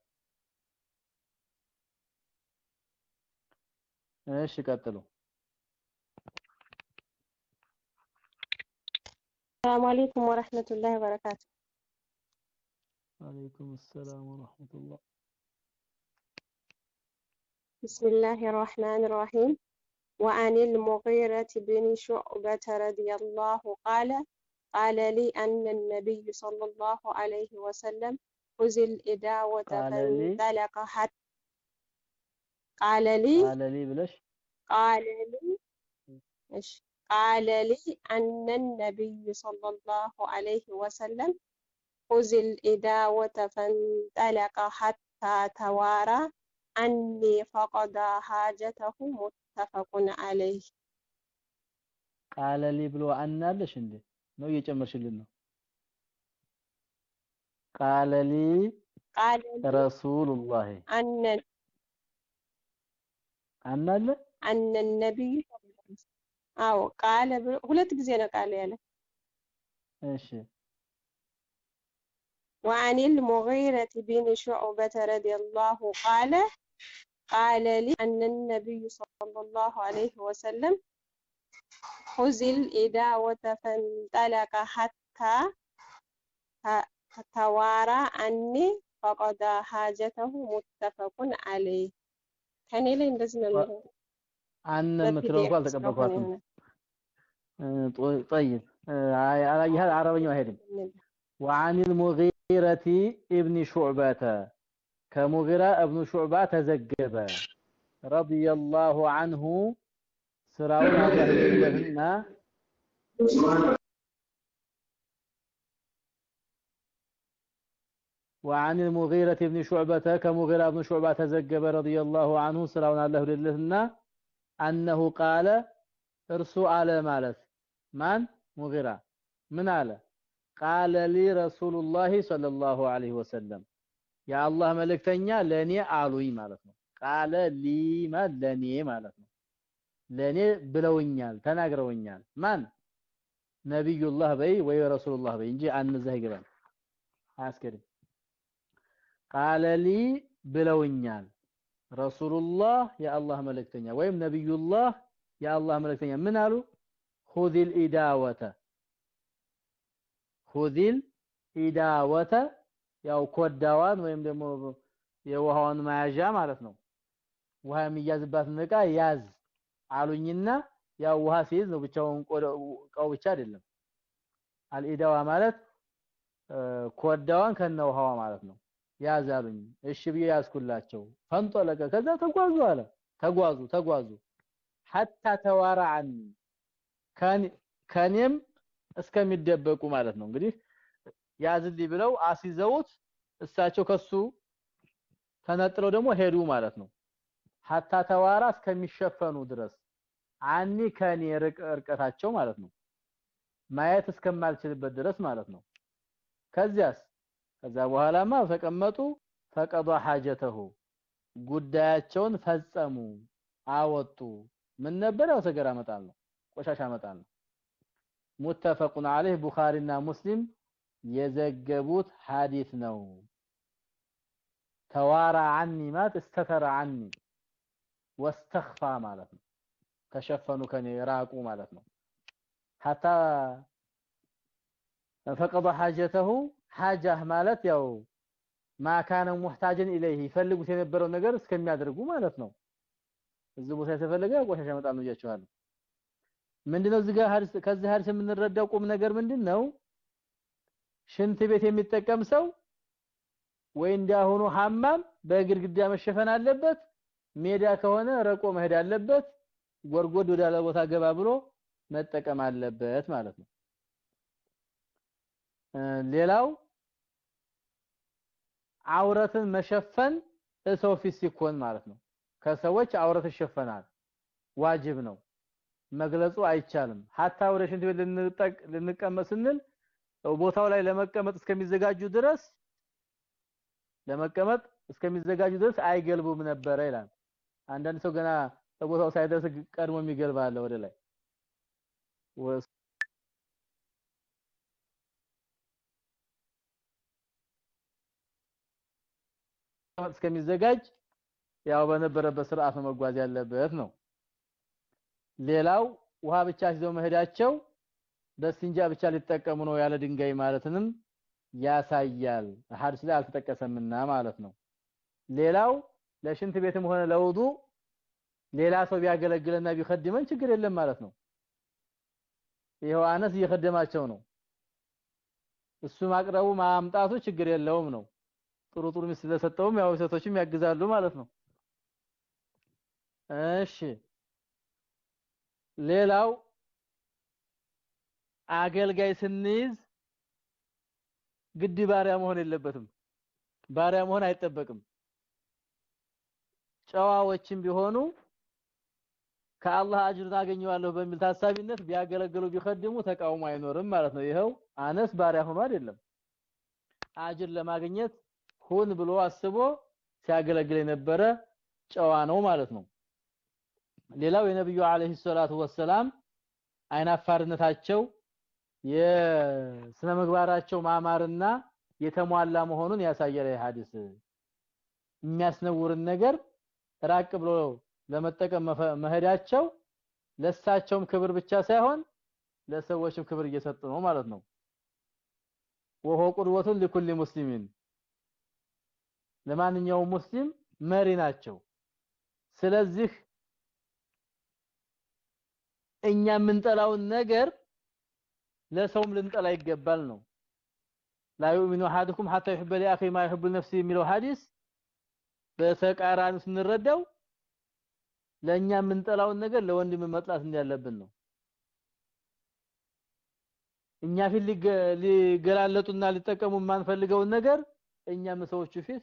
ماشي كاتلو. السلام عليكم ورحمة الله وبركاته. عليكم السلام ورحمة الله. بسم الله الرحمن الرحيم. وعن المغيرة بن شعبة رضي الله قال قال لي أن النبي صلى الله عليه وسلم خذ الإداوة فانطلق حتى قال لي قال لي بلاش قال لي إيش قال لي أن النبي صلى الله عليه وسلم خذ الإداوة فانطلق حتى توارى أني فقد حاجته متفق عليه ቃለ ሊ ብሎ አናለሽ እንዴ ነው እየጨመርሽልን ነው ቃለ ሊ قال لي ረሱሉላህ أن አናለ أن النبي አዎ ቃለ ብሎ- ሁለት ጊዜ ነው ቃለ ያለ እሺ وعن المغيرة بن شعبة رضي الله قال قال لي أن النبي صلى الله عليه وسلم خذ الإداوة فانطلق حتى ت- توارى عني فقد حاجته متفق عليه ከኔ ላይ እንደዚህ ነው የሚለው አነ የምትለው እንኳን በፒዲኤፍ ስለሆነ አልተቀበልኳትም የሆነ እ፣ ጦ- طيب አላየህ አረበኛው አይሄድም وعن المغيرة ابن شعبة كمغيرة ابن شعبة تزجب رضي الله عنه سراون الله وعن المغيرة ابن شعبة كمغيرة ابن شعبة تزجب رضي الله عنه سراون الله يجلهنا أنه قال ارسو على مالت من مغيرة ምን አለ ቃለ ሊ ረሱሉላሂ ሰለላሁ ዐለይሂ ወሰለም የአላህ መልእክተኛ ለኔ አሉኝ ማለት ነው ቃለ ሊ ማለት ለኔ ማለት ነው ለኔ ብለውኛል ተናግረውኛል ማን ነብዩላህ በይ ወይ ረሱሉላህ በይ እንጂ አንዛ ይገባል አያስከድም ቃለ ሊ ብለውኛል። ረሱሉላህ የአላህ መልእክተኛ ወይም ነብዩላህ የአላህ መልእክተኛ ምን አሉ? ሁዚል ኢዳወተ ሁዚል ኢዳወተ ያው ኮዳዋን ወይም ደግሞ የውሃውን መያዣ ማለት ነው። ውሃ የሚያዝባትን እቃ ያዝ አሉኝና ያው ውሃ ሲይዝ ነው ብቻውን ቆዳው ብቻ አይደለም። አልኢዳዋ ማለት ኮዳዋን ከነ ውሃዋ ማለት ነው ያዝ እሺ ብዬ ያዝኩላቸው። ፈንጦለቀ። ከዛ ተጓዙ አለ። ተጓዙ ተጓዙ። ሐታ ተዋራዓን ከኔም እስከሚደበቁ ማለት ነው። እንግዲህ ያዝልኝ ብለው አሲዘውት እሳቸው ከሱ ተነጥለው ደግሞ ሄዱ ማለት ነው። ሐታ ተዋራ እስከሚሸፈኑ ድረስ። አኒ ከኔ ርቀታቸው ማለት ነው። ማየት እስከማልችልበት ድረስ ማለት ነው። ከዚያስ ከዛ በኋላማ ተቀመጡ ፈቀዷ ሐጀተሁ ጉዳያቸውን ፈጸሙ አወጡ ምን ነበር ያው ሰገራ መጣል ነው ቆሻሻ መጣል ነው ሙተፈቁን አለይህ ቡኻሪና ሙስሊም የዘገቡት ሐዲስ ነው ተዋራ عني ማለት استتر عني واستخفى ማለት ነው ተሸፈኑ ከኔ ራቁ ማለት ነው حتى فقد حاجته ሐጃህ ማለት ያው ማካነ ሙህታጅን ኢለይሂ ፈልጉት የነበረው ነገር እስከሚያደርጉ ማለት ነው። እዚህ ቦታ የተፈለገ ቆሻሻ መጣል ነው ብያችኋለሁ ምንድነው እዚህ ጋር ሀዲስ ከዚህ ሀዲስ የምንረዳው ቁም ነገር ምንድነው? ሽንት ቤት የሚጠቀም ሰው ወይ እንዳሁኑ ሐማም በግድግዳ መሸፈን አለበት ሜዳ ከሆነ ረቆ መሄድ አለበት ጎርጎድ ወዳለ ቦታ ገባ ብሎ መጠቀም አለበት ማለት ነው። ሌላው አውረትን መሸፈን ሰው ፊት ሲኮን ማለት ነው። ከሰዎች አውረት ይሸፈናል። ዋጅብ ነው። መግለጹ አይቻልም። ሀታ ወደ ሽንት ቤት ልንቀመጥ ስንል ቦታው ላይ ለመቀመጥ እስከሚዘጋጁ ድረስ ለመቀመጥ እስከሚዘጋጁ ድረስ አይገልቡም ነበረ ይላል። አንዳንድ ሰው ገና ቦታው ሳይደርስ ቀድሞ የሚገልባ አለ ወደ ላይ እስከሚዘጋጅ ያው በነበረበት ስርዓት መጓዝ ያለበት ነው። ሌላው ውሃ ብቻ ሲዘው መሄዳቸው በስንጃ ብቻ ሊጠቀሙ ነው ያለ ድንጋይ ማለትንም ያሳያል። ሐዲስ ላይ አልተጠቀሰምና ማለት ነው። ሌላው ለሽንት ቤትም ሆነ ለውዱ ሌላ ሰው ቢያገለግልና ቢخدመን ችግር የለም ማለት ነው። ይሄው አነስ እየخدማቸው ነው። እሱ ማቅረቡ ማምጣቱ ችግር የለውም ነው። ጥሩ ጥሩ ሚስት ስለሰጠውም ያው ሴቶችም ያግዛሉ ማለት ነው። እሺ። ሌላው አገልጋይ ስንይዝ ግድ ባሪያ መሆን የለበትም። ባሪያ መሆን አይጠበቅም። ጨዋዎችም ቢሆኑ ከአላህ አጅር ታገኘዋለሁ በሚል ታሳቢነት ቢያገለግሉ ቢخدሙ ተቃውሞ አይኖርም ማለት ነው። ይኸው አነስ ባሪያ ሆኖ አይደለም። አጅር ለማግኘት ሁን ብሎ አስቦ ሲያገለግል የነበረ ጨዋ ነው ማለት ነው። ሌላው የነብዩ አለይሂ ሰላቱ ወሰላም አይናፋርነታቸው የስነ ምግባራቸው ማማርና የተሟላ መሆኑን ያሳያል። ሐዲስ የሚያስነውርን ነገር ራቅ ብሎ ለመጠቀም መሄዳቸው ለሳቸውም ክብር ብቻ ሳይሆን ለሰዎችም ክብር እየሰጡ ነው ማለት ነው። ወሆ ቁድወቱን ለኩል ሙስሊሚን ለማንኛውም ሙስሊም መሪ ናቸው ስለዚህ እኛ የምንጠላውን ነገር ለሰውም ልንጠላ ይገባል ነው لا يؤمن احدكم حتى يحب لاخيه ما يحب لنفسه የሚለው ሐዲስ በተቃራኒ ስንረዳው ለኛ የምንጠላውን ነገር ለወንድም መጥላት እንዳለብን ነው እኛ ፊት ሊገላለጡና ሊጠቀሙ የማንፈልገውን ነገር እኛም ሰዎቹ ፊት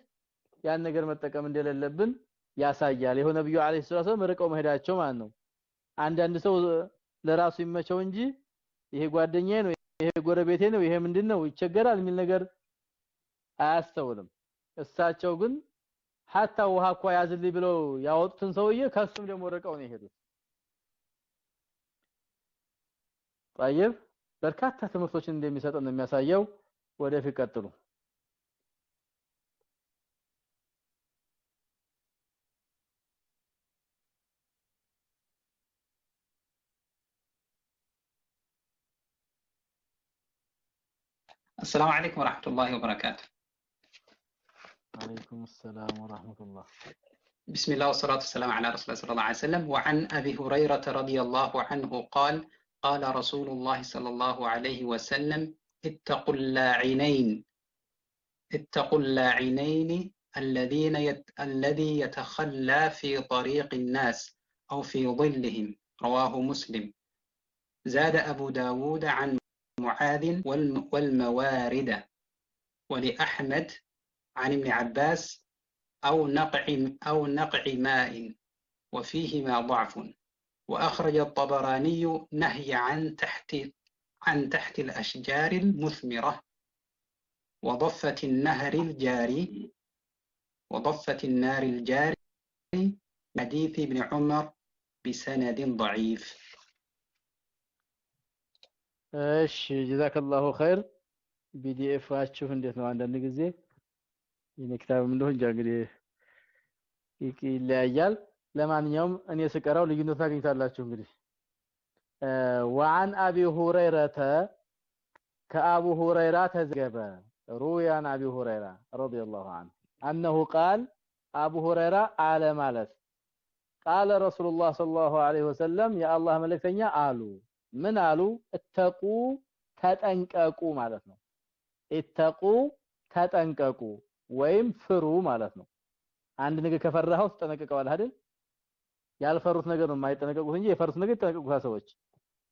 ያን ነገር መጠቀም እንደሌለብን ያሳያል ይሄው ነብዩ አለይሂ ሰላም ርቀው መሄዳቸው ማለት ነው አንዳንድ ሰው ለራሱ ይመቸው እንጂ ይሄ ጓደኛዬ ነው ይሄ ጎረቤቴ ነው ይሄ ምንድነው ይቸገራል የሚል ነገር አያስተውልም እሳቸው ግን ሀታ ውሃ እኮ ያዝልኝ ብለው ያወጡትን ሰውዬ ከሱም ደግሞ ርቀው ነው የሄዱት طيب በርካታ ትምህርቶችን እንደሚሰጠን ነው የሚያሳየው ወደፊት ቀጥሉ السلام عليكم ورحمة الله وبركاته. عليكم السلام ورحمة الله. بسم الله والصلاة والسلام على رسول الله صلى الله عليه وسلم. وعن أبي هريرة رضي الله عنه قال قال رسول الله صلى الله عليه وسلم اتقوا اللاعنين. اتقوا اللاعنين الذين يت... الذي يتخلى في طريق الناس أو في ظلهم. رواه مسلم. زاد أبو داود عن معاذ والم... والموارد. ولأحمد عن ابن عباس أو نقع أو نقع ماء وفيهما ضعف. وأخرج الطبراني نهي عن تحت عن تحت الأشجار المثمرة وضفة النهر الجاري وضفة النار الجاري. حديث ابن عمر بسند ضعيف. እሺ ጀዛከላሁ ኸይር ቢዲኤፋችሁ እንዴት ነው አንዳንድ ጊዜ የኔክታብም እንደሆነ እንጃ እንግዲህ ይለያያል ለማንኛውም እኔ ስቀራው ልዩነት ታገኝታላችሁ እንግዲህ وعن ابي هريره كابو هريره تزجب روي عن ابي هريره رضي الله عنه انه قال ابو هريره قال ማለት قال رسول الله صلى الله عليه وسلم يا الله ملكتنيا قالوا ምን አሉ? እተቁ ተጠንቀቁ ማለት ነው። እተቁ ተጠንቀቁ ወይም ፍሩ ማለት ነው። አንድ ነገር ከፈራኸው ትጠነቀቀዋለህ አይደል? ያልፈሩት ነገር ነው የማይጠነቀቁት እንጂ የፈሩት ነገር ይጠነቀቁታ ሰዎች።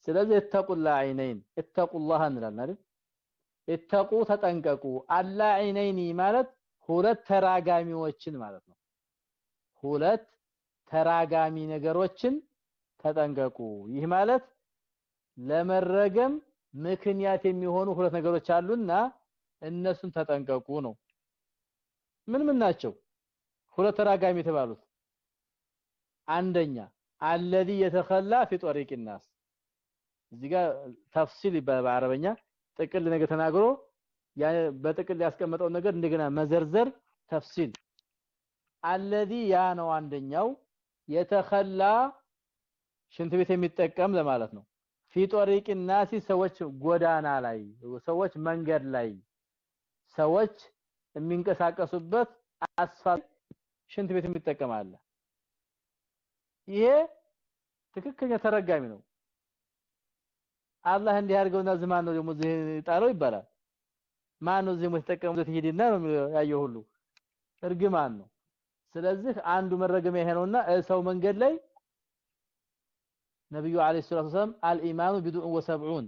ስለዚህ እተቁላ አይነይን እተቁላህ እንላለን እተቁ ተጠንቀቁ። አላ አይነይኒ ማለት ሁለት ተራጋሚዎችን ማለት ነው። ሁለት ተራጋሚ ነገሮችን ተጠንቀቁ። ይህ ማለት ለመረገም ምክንያት የሚሆኑ ሁለት ነገሮች አሉና እነሱን ተጠንቀቁ ነው። ምን ምን ናቸው? ሁለት ተራጋሚ የተባሉት። አንደኛ الذي يتخلى في طريق الناس እዚህ ጋር ተፍሲል ይባላል በአረበኛ። ጥቅል ነገር ተናግሮ ያ በጥቅል ያስቀመጠው ነገር እንደገና መዘርዘር ተፍሲል። الذي ያ ነው አንደኛው። የተخلى ሽንት ቤት የሚጠቀም ለማለት ነው። ፊ ጦሪቅ ናሲ ሰዎች ጎዳና ላይ ሰዎች መንገድ ላይ ሰዎች የሚንቀሳቀሱበት አስፋልት ሽንት ቤት የሚጠቀም አለ። ይሄ ትክክለኛ ተረጋሚ ነው። አላህ እንዲህ አድርገውና ዝማን ነው ደግሞ ጣለው ይባላል። ማን ነው እዚህ የተጠቀሙት ሄድና ነው ያየው ሁሉ። እርግማን ነው። ስለዚህ አንዱ መረገሚያ ይሄ ነውና ሰው መንገድ ላይ ነብዩ አለይሂ ሰላቱ ወሰለም አልኢማኑ ቢዱء ወሰብዑን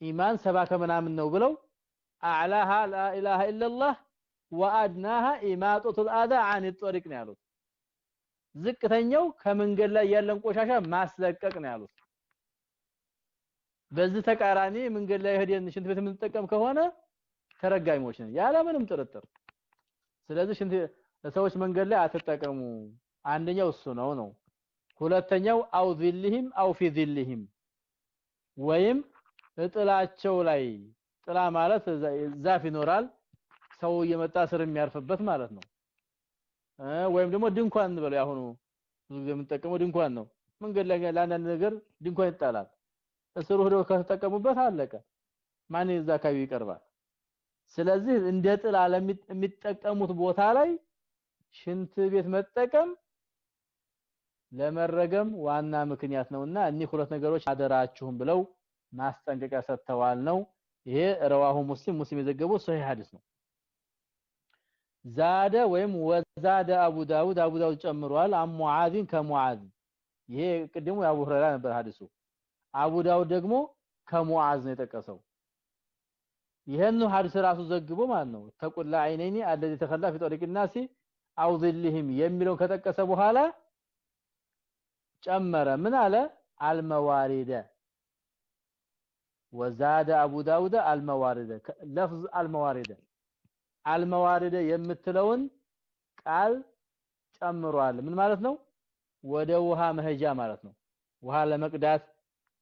ኢማን ሰባ ከምናምን ነው ብለው አዕላሃ ላ ኢላሃ ኢላላህ ወአድናሃ ኢማጡቱል አዛ አን ጦሪቅ ነው ያሉት። ዝቅተኛው ከመንገድ ላይ ያለን ቆሻሻ ማስለቀቅ ነው ያሉት። በዚህ ተቃራኒ መንገድ ላይ ሄደን ሽንት ቤት የምንጠቀም ከሆነ ተረጋሚዎች ነን። ያለ ምንም ጥርጥር። ስለዚህ ሽንት ሰዎች መንገድ ላይ አትጠቀሙ። አንደኛው እሱ ነው ነው ሁለተኛው አው ዚልህም አው ፊ ዚልህም ወይም እጥላቸው ላይ ጥላ ማለት ዛፍ ይኖራል። ሰው እየመጣ ስር የሚያርፍበት ማለት ነው። ወይም ደግሞ ድንኳን እንበለው ያሁኑ ብዙ ጊዜ የምንጠቀመው ድንኳን ነው። መንገድ ላይ ለአንዳንድ ነገር ድንኳን ይጣላል። እስሩ ሄደው ከተጠቀሙበት አለቀ። ማን እዛ አካባቢ ይቀርባል? ስለዚህ እንደ ጥላ ለሚጠቀሙት ቦታ ላይ ሽንት ቤት መጠቀም ለመረገም ዋና ምክንያት ነውና እኒህ ሁለት ነገሮች አደራችሁም ብለው ማስጠንቀቂያ ሰጥተዋል ነው። ይሄ ረዋሁ ሙስሊም ሙስሊም የዘገበው ሰሂህ ሐዲስ ነው። ዛደ ወይም ወዛደ አቡ ዳውድ አቡ ዳውድ ጨምሯል። አሙዓዝን ከሙዓዝ። ይሄ ቅድሙ የአቡ ሁረይራ ነበር ሐዲሱ። አቡ ዳውድ ደግሞ ከሙዓዝ ነው የጠቀሰው። ይሄን ሐዲስ ራሱ ዘግቦ ማለት ነው። ተቁላ አይነኒ አለዚ ተኸላ ፊ ጠሪቅ الناس አው ظلهم የሚለውን ከጠቀሰ በኋላ ጨመረ። ምን አለ? አልመዋሪደ። ወዛደ አቡ ዳውድ አልመዋሪደ። ለፍዝ አልመዋሪደ። አልመዋሪደ የምትለውን ቃል ጨምሯል። ምን ማለት ነው? ወደ ውሃ መሄጃ ማለት ነው። ውሃ ለመቅዳት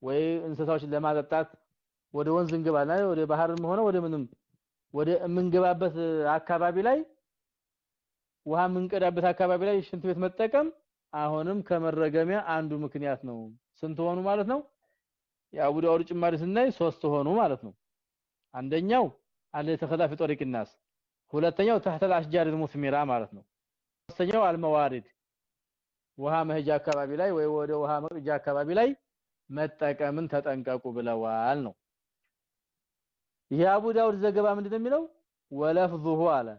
ወይ እንስሳዎችን ለማጠጣት ወደ ወንዝ እንገባና ወደ ባህርም ሆነ ወደ ምንም ወደ የምንገባበት አካባቢ ላይ ውሃ የምንቀዳበት አካባቢ ላይ ሽንት ቤት መጠቀም አሁንም ከመረገሚያ አንዱ ምክንያት ነው ስንት ሆኑ ማለት ነው የአቡ ዳውድ ጭማሪ ስናይ ሶስት ሆኑ ማለት ነው አንደኛው አለ ተኸላፊ ጦሪቅ الناس ሁለተኛው تحت الاشجار المثمره ማለት ነው ሶስተኛው አልመዋሪድ ውሃ መሄጃ አካባቢ ላይ ወይ ወደ ውሃ መቅጃ አካባቢ ላይ መጠቀምን ተጠንቀቁ ብለዋል ነው የአቡ ዳውድ ዘገባ ምንድነው የሚለው ወለፍዙሁ አለ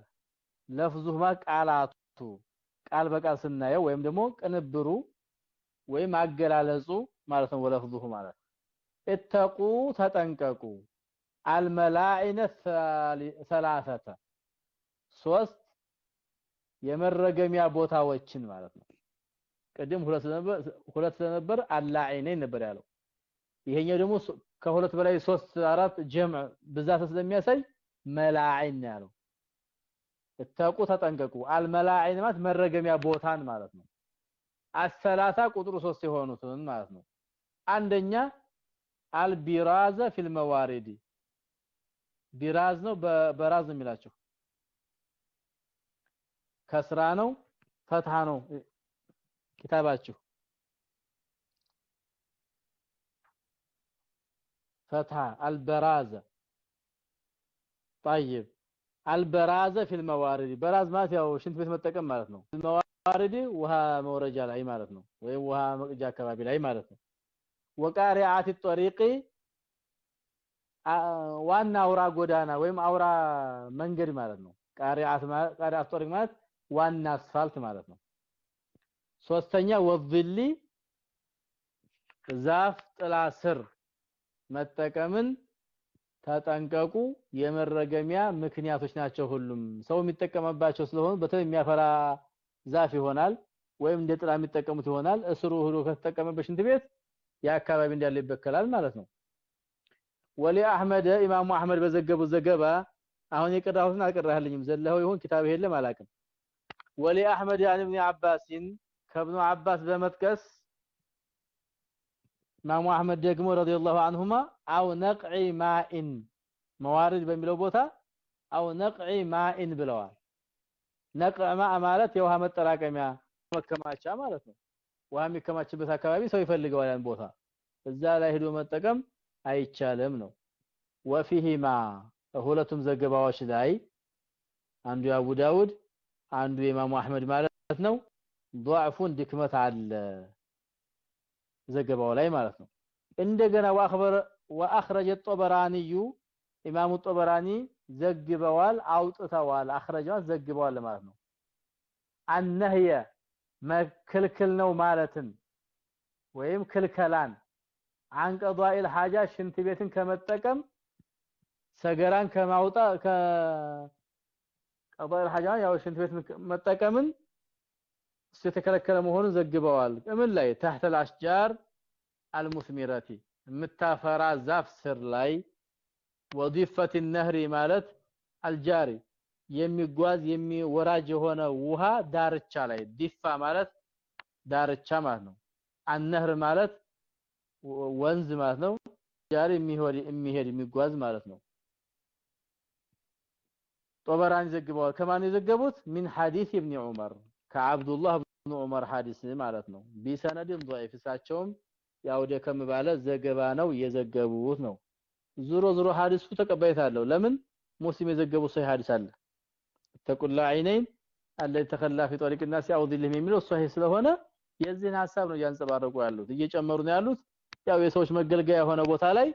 ለፍዙሁ ማ ቃላቱ ቃል በቃል ስናየው ወይም ደግሞ ቅንብሩ ወይም አገላለጹ ማለት ነው። ወለፍዙሁ ማለት እተቁ ተጠንቀቁ። አልመላኢነ ሰላሰተ ሶስት የመረገሚያ ቦታዎችን ማለት ነው። ቅድም ሁለት ነበር ሁለት ነበር ነበር ያለው። ይሄኛው ደግሞ ከሁለት በላይ ሶስት አራት ጀምዕ ብዛት ስለሚያሳይ መላዒን ያለው እተቁ ተጠንቀቁ አልመላዒን ማለት መረገሚያ ቦታን ማለት ነው አሰላሳ ቁጥሩ ሶስት የሆኑትን ማለት ነው አንደኛ አልቢራዘ ፊል መዋሪዲ ቢራዝ ነው በራዝ ነው የሚላቸው ከስራ ነው ፈትሃ ነው ኪታባችሁ ፈትሃ አልበራዘ طيب البرازه في الموارد በራዝ ማለት ያው ሽንት ቤት መጠቀም ማለት ነው الموارد ውሃ መውረጃ ላይ ማለት ነው ወይም ውሃ መቅጃ አካባቢ ላይ ማለት ነው ወቃሪዓት الطريق ዋና አውራ ጎዳና ወይም አውራ መንገድ ማለት ነው ቃሪዓት ማለት ቃሪዓት طريق ማለት ዋና አስፋልት ማለት ነው ሶስተኛ ወዝሊ ዛፍ ጥላ ስር መጠቀምን ተጠንቀቁ። የመረገሚያ ምክንያቶች ናቸው ሁሉም። ሰው የሚጠቀምባቸው ስለሆኑ በተለይ የሚያፈራ ዛፍ ይሆናል ወይም እንደ ጥላ የሚጠቀሙት ይሆናል። እስሩ ሆኖ ከተጠቀመበት ሽንት ቤት የአካባቢ እንዳለ ይበከላል ማለት ነው። ወሊ አህመድ ኢማሙ አህመድ በዘገቡት ዘገባ አሁን የቀራሁትን አልቀራህልኝም ዘለኸው ይሁን ኪታብ የለም አላቅም ወሊ አህመድ ያን ኢብኑ አባሲን ከብኑ አባስ በመጥቀስ ኢማሙ አህመድ ደግሞ ረዲየላሁ አንሁማ አው ነቅዒ ማኢን መዋሪድ በሚለው ቦታ አው ነቅዒ ማኢን ብለዋል። ነቅዕ ማእ ማለት የውሃ መጠራቀሚያ መከማቻ ማለት ነው። ውሃ የሚከማችበት አካባቢ ሰው ይፈልገዋል ያን ቦታ እዛ ላይ ሄዶ መጠቀም አይቻልም ነው። ወፊሂማ ሁለቱም ዘገባዎች ላይ አንዱ የአቡ ዳውድ አንዱ የኢማሙ አህመድ ማለት ነው ضعፉን ድክመት አለ ዘገባው ላይ ማለት ነው እንደገና ወአኽበር ወአኽረጀ ጦበራኒዩ ኢማሙ ጦበራኒ ዘግበዋል አውጥተዋል አኽረጃ ዘግበዋል ማለት ነው አንነህየ መክልክል ነው ማለትን ወይም ክልከላን አንቀዷኢል ሐጃ ሽንት ቤትን ከመጠቀም ሰገራን ከማውጣ ከቀዷኢል ሐጃ ያው ሽንት ቤት መጠቀምን እሱ የተከለከለ መሆኑን ዘግበዋል ምን ላይ تحت الاشجار المثمرة የምታፈራ ዛፍ ስር ላይ ወዲፈት النهر ማለት አልጃሪ የሚጓዝ የሚወራጅ የሆነ ውሃ ዳርቻ ላይ ዲፋ ማለት ዳርቻ ማለት ነው አነህር ማለት ወንዝ ማለት ነው ጃሪ የሚሄድ የሚሄድ የሚጓዝ ማለት ነው ጦበራን ዘግበዋል ከማን የዘገቡት ሚን ሐዲስ ኢብኑ ዑመር ከአብዱላህ ኢብኑ ዑመር ሐዲስ ማለት ነው። ቢሰነድም ضعيف እሳቸውም ያው ደከም ባለ ዘገባ ነው የዘገቡት ነው። ዙሮ ዙሮ ሐዲሱ ተቀባይነት አለው። ለምን? ሙስሊም የዘገቡ ሰው ሐዲስ አለ። ተቁላ አይነይን አለ ተخلف طريق الناس ያውዲልህም የሚለው ሰው ስለሆነ የዚህን ሐሳብ ነው ያንጸባረቁ ያሉት። እየጨመሩ ነው ያሉት። ያው የሰዎች መገልገያ የሆነ ቦታ ላይ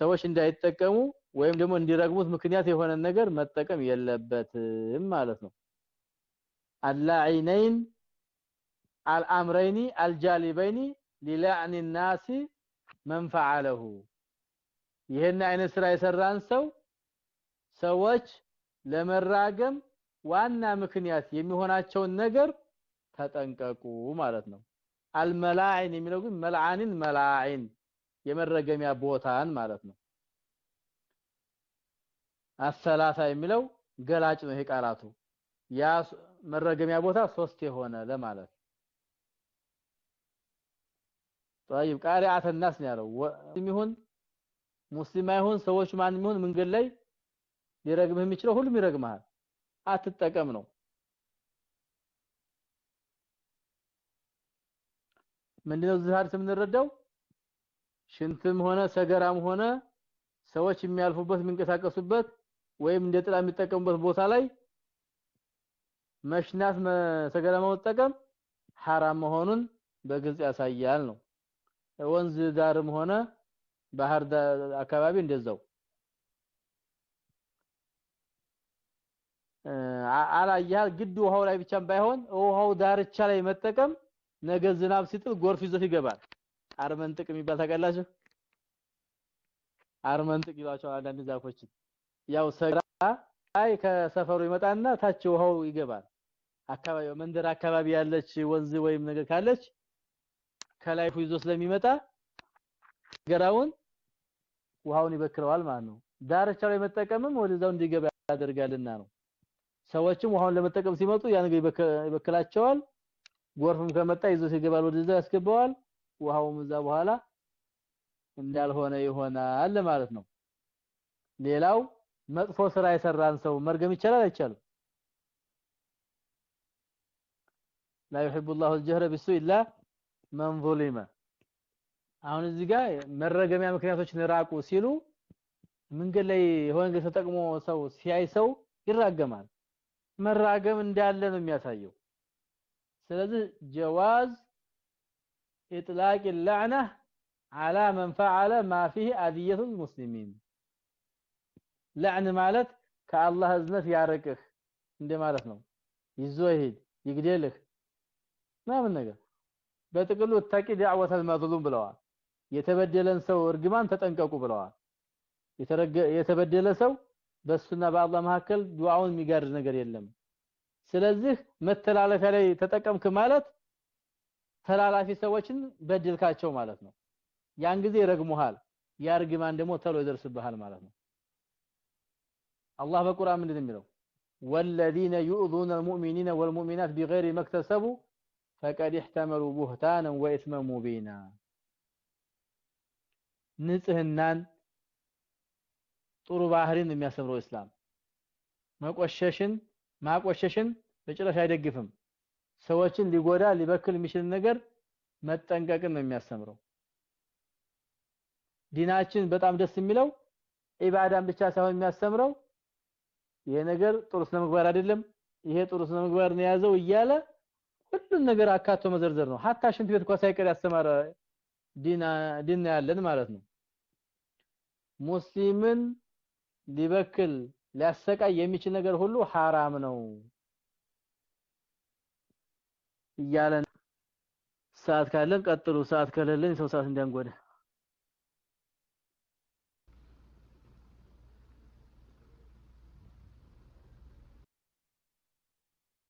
ሰዎች እንዳይጠቀሙ ወይም ደግሞ እንዲረግሙት ምክንያት የሆነ ነገር መጠቀም የለበትም ማለት ነው። አላዒነይን አልአምረይኒ አልጃሊበይኒ ሊላዕን الناس من فعله ይሄን አይነት ስራ የሰራን ሰው ሰዎች ለመራገም ዋና ምክንያት የሚሆናቸውን ነገር ተጠንቀቁ ማለት ነው አልመላዒን የሚለው ግን መልዓንን መላዒን የመረገሚያ ቦታን ማለት ነው አሰላሳ የሚለው ገላጭ ነው ይሄ ቃላቱ ያ መረገሚያ ቦታ ሶስት የሆነ ለማለት طيب ቃሪዓተ الناس ነው ያለው ይሁን ሙስሊም አይሁን ሰዎች ማንም ይሁን መንገድ ላይ ሊረግምህ የሚችለው ሁሉም ይረግምሃል አትጠቀም ነው ምንድነው እዚህ ሀዲስ የምንረዳው ሽንትም ሆነ ሰገራም ሆነ ሰዎች የሚያልፉበት የሚንቀሳቀሱበት ወይም እንደ ጥላ የሚጠቀሙበት ቦታ ላይ መሽናት ሰገራ መጠቀም ሐራም መሆኑን በግልጽ ያሳያል ነው። ወንዝ ዳርም ሆነ ባህር አካባቢ እንደዛው። አላያ ግድ ውሃው ላይ ብቻም ባይሆን ውሃው ዳርቻ ላይ መጠቀም ነገ ዝናብ ሲጥል ጎርፍ ይዞት ይገባል። አርመንጥቅ የሚባል ታውቃላችሁ? አርመንጥቅ ይሏቸዋል አንዳንድ ዛፎችን። ያው ሰገራ አይ ከሰፈሩ ይመጣና ታች ውሃው ይገባል። አካባቢ መንደር አካባቢ ያለች ወንዝ ወይም ነገር ካለች ከላይ ይዞ ስለሚመጣ ገራውን ውሃውን ይበክለዋል ማለት ነው። ዳርቻው ላይ መጠቀምም ወደዛው እንዲገባ ያደርጋልና ነው። ሰዎችም ውሃውን ለመጠቀም ሲመጡ ያ ነገር ይበክላቸዋል። ጎርፍም ከመጣ ይዞ ሲገባል ወደዛ ያስገባዋል። ውሃውም እዛ በኋላ እንዳልሆነ ይሆናል ማለት ነው። ሌላው መጥፎ ስራ የሰራን ሰው መርገም ይቻላል አይቻልም لا يحب الله الجهر بالسوء الا من ظلم አሁን እዚህ ጋር መረገሚያ ምክንያቶችን ራቁ ሲሉ መንገድ ላይ የሆነ ተጠቅሞ ሰው ሲያይ ሰው ይራገማል መራገም እንዳለ ነው የሚያሳየው ስለዚህ ጀዋዝ اطلاق اللعنه على من فعل ما فيه اذيه المسلمين ለዕን ማለት ከአላህ እዝነት ያረቅህ እንደማለት ነው። ይዞ ይሂድ፣ ይግደልህ ምናምን ነገር በጥቅሉ እታቂ ዳዕወተል መዝሉም ብለዋል። የተበደለን ሰው እርግማን ተጠንቀቁ ብለዋል። የተበደለ ሰው በሱና በአላህ መካከል ዱዓውን የሚጋርድ ነገር የለም። ስለዚህ መተላለፊያ ላይ ተጠቀምክ ማለት ተላላፊ ሰዎችን በድልካቸው ማለት ነው። ያን ጊዜ ይረግሙሃል። ያ ደግሞ ተሎ ይደርስብሃል ማለት ነው። الله بالقران من ذمره والذين يؤذون المؤمنين والمؤمنات بغير ما اكتسبوا فقد احتملوا بهتانا وإثما مبينا. نصحنان طرو باهرين يمياسبروا الاسلام ماقوششن ماقوششن بجلش ايدغفم سواچن ليغودا ليبكل مشل نجر متنققن يمياسبروا ዲናችን በጣም ደስ የሚለው ኢባዳን ብቻ ሳይሆን የሚያስተምረው ይሄ ነገር ጥሩ ስነ ምግባር አይደለም፣ ይሄ ጥሩ ስነ ምግባር ነው የያዘው እያለ ሁሉን ነገር አካቶ መዘርዘር ነው። ሀታ ሽንት ቤት እንኳን ሳይቀር ያስተማረ ዲና ዲና ያለን ማለት ነው። ሙስሊምን ሊበክል ሊያሰቃይ የሚችል ነገር ሁሉ ሐራም ነው እያለን ሰዓት ካለን ቀጥሉ፣ ሰዓት ከሌለን ሰው ሰዓት እንዲያንጎዳ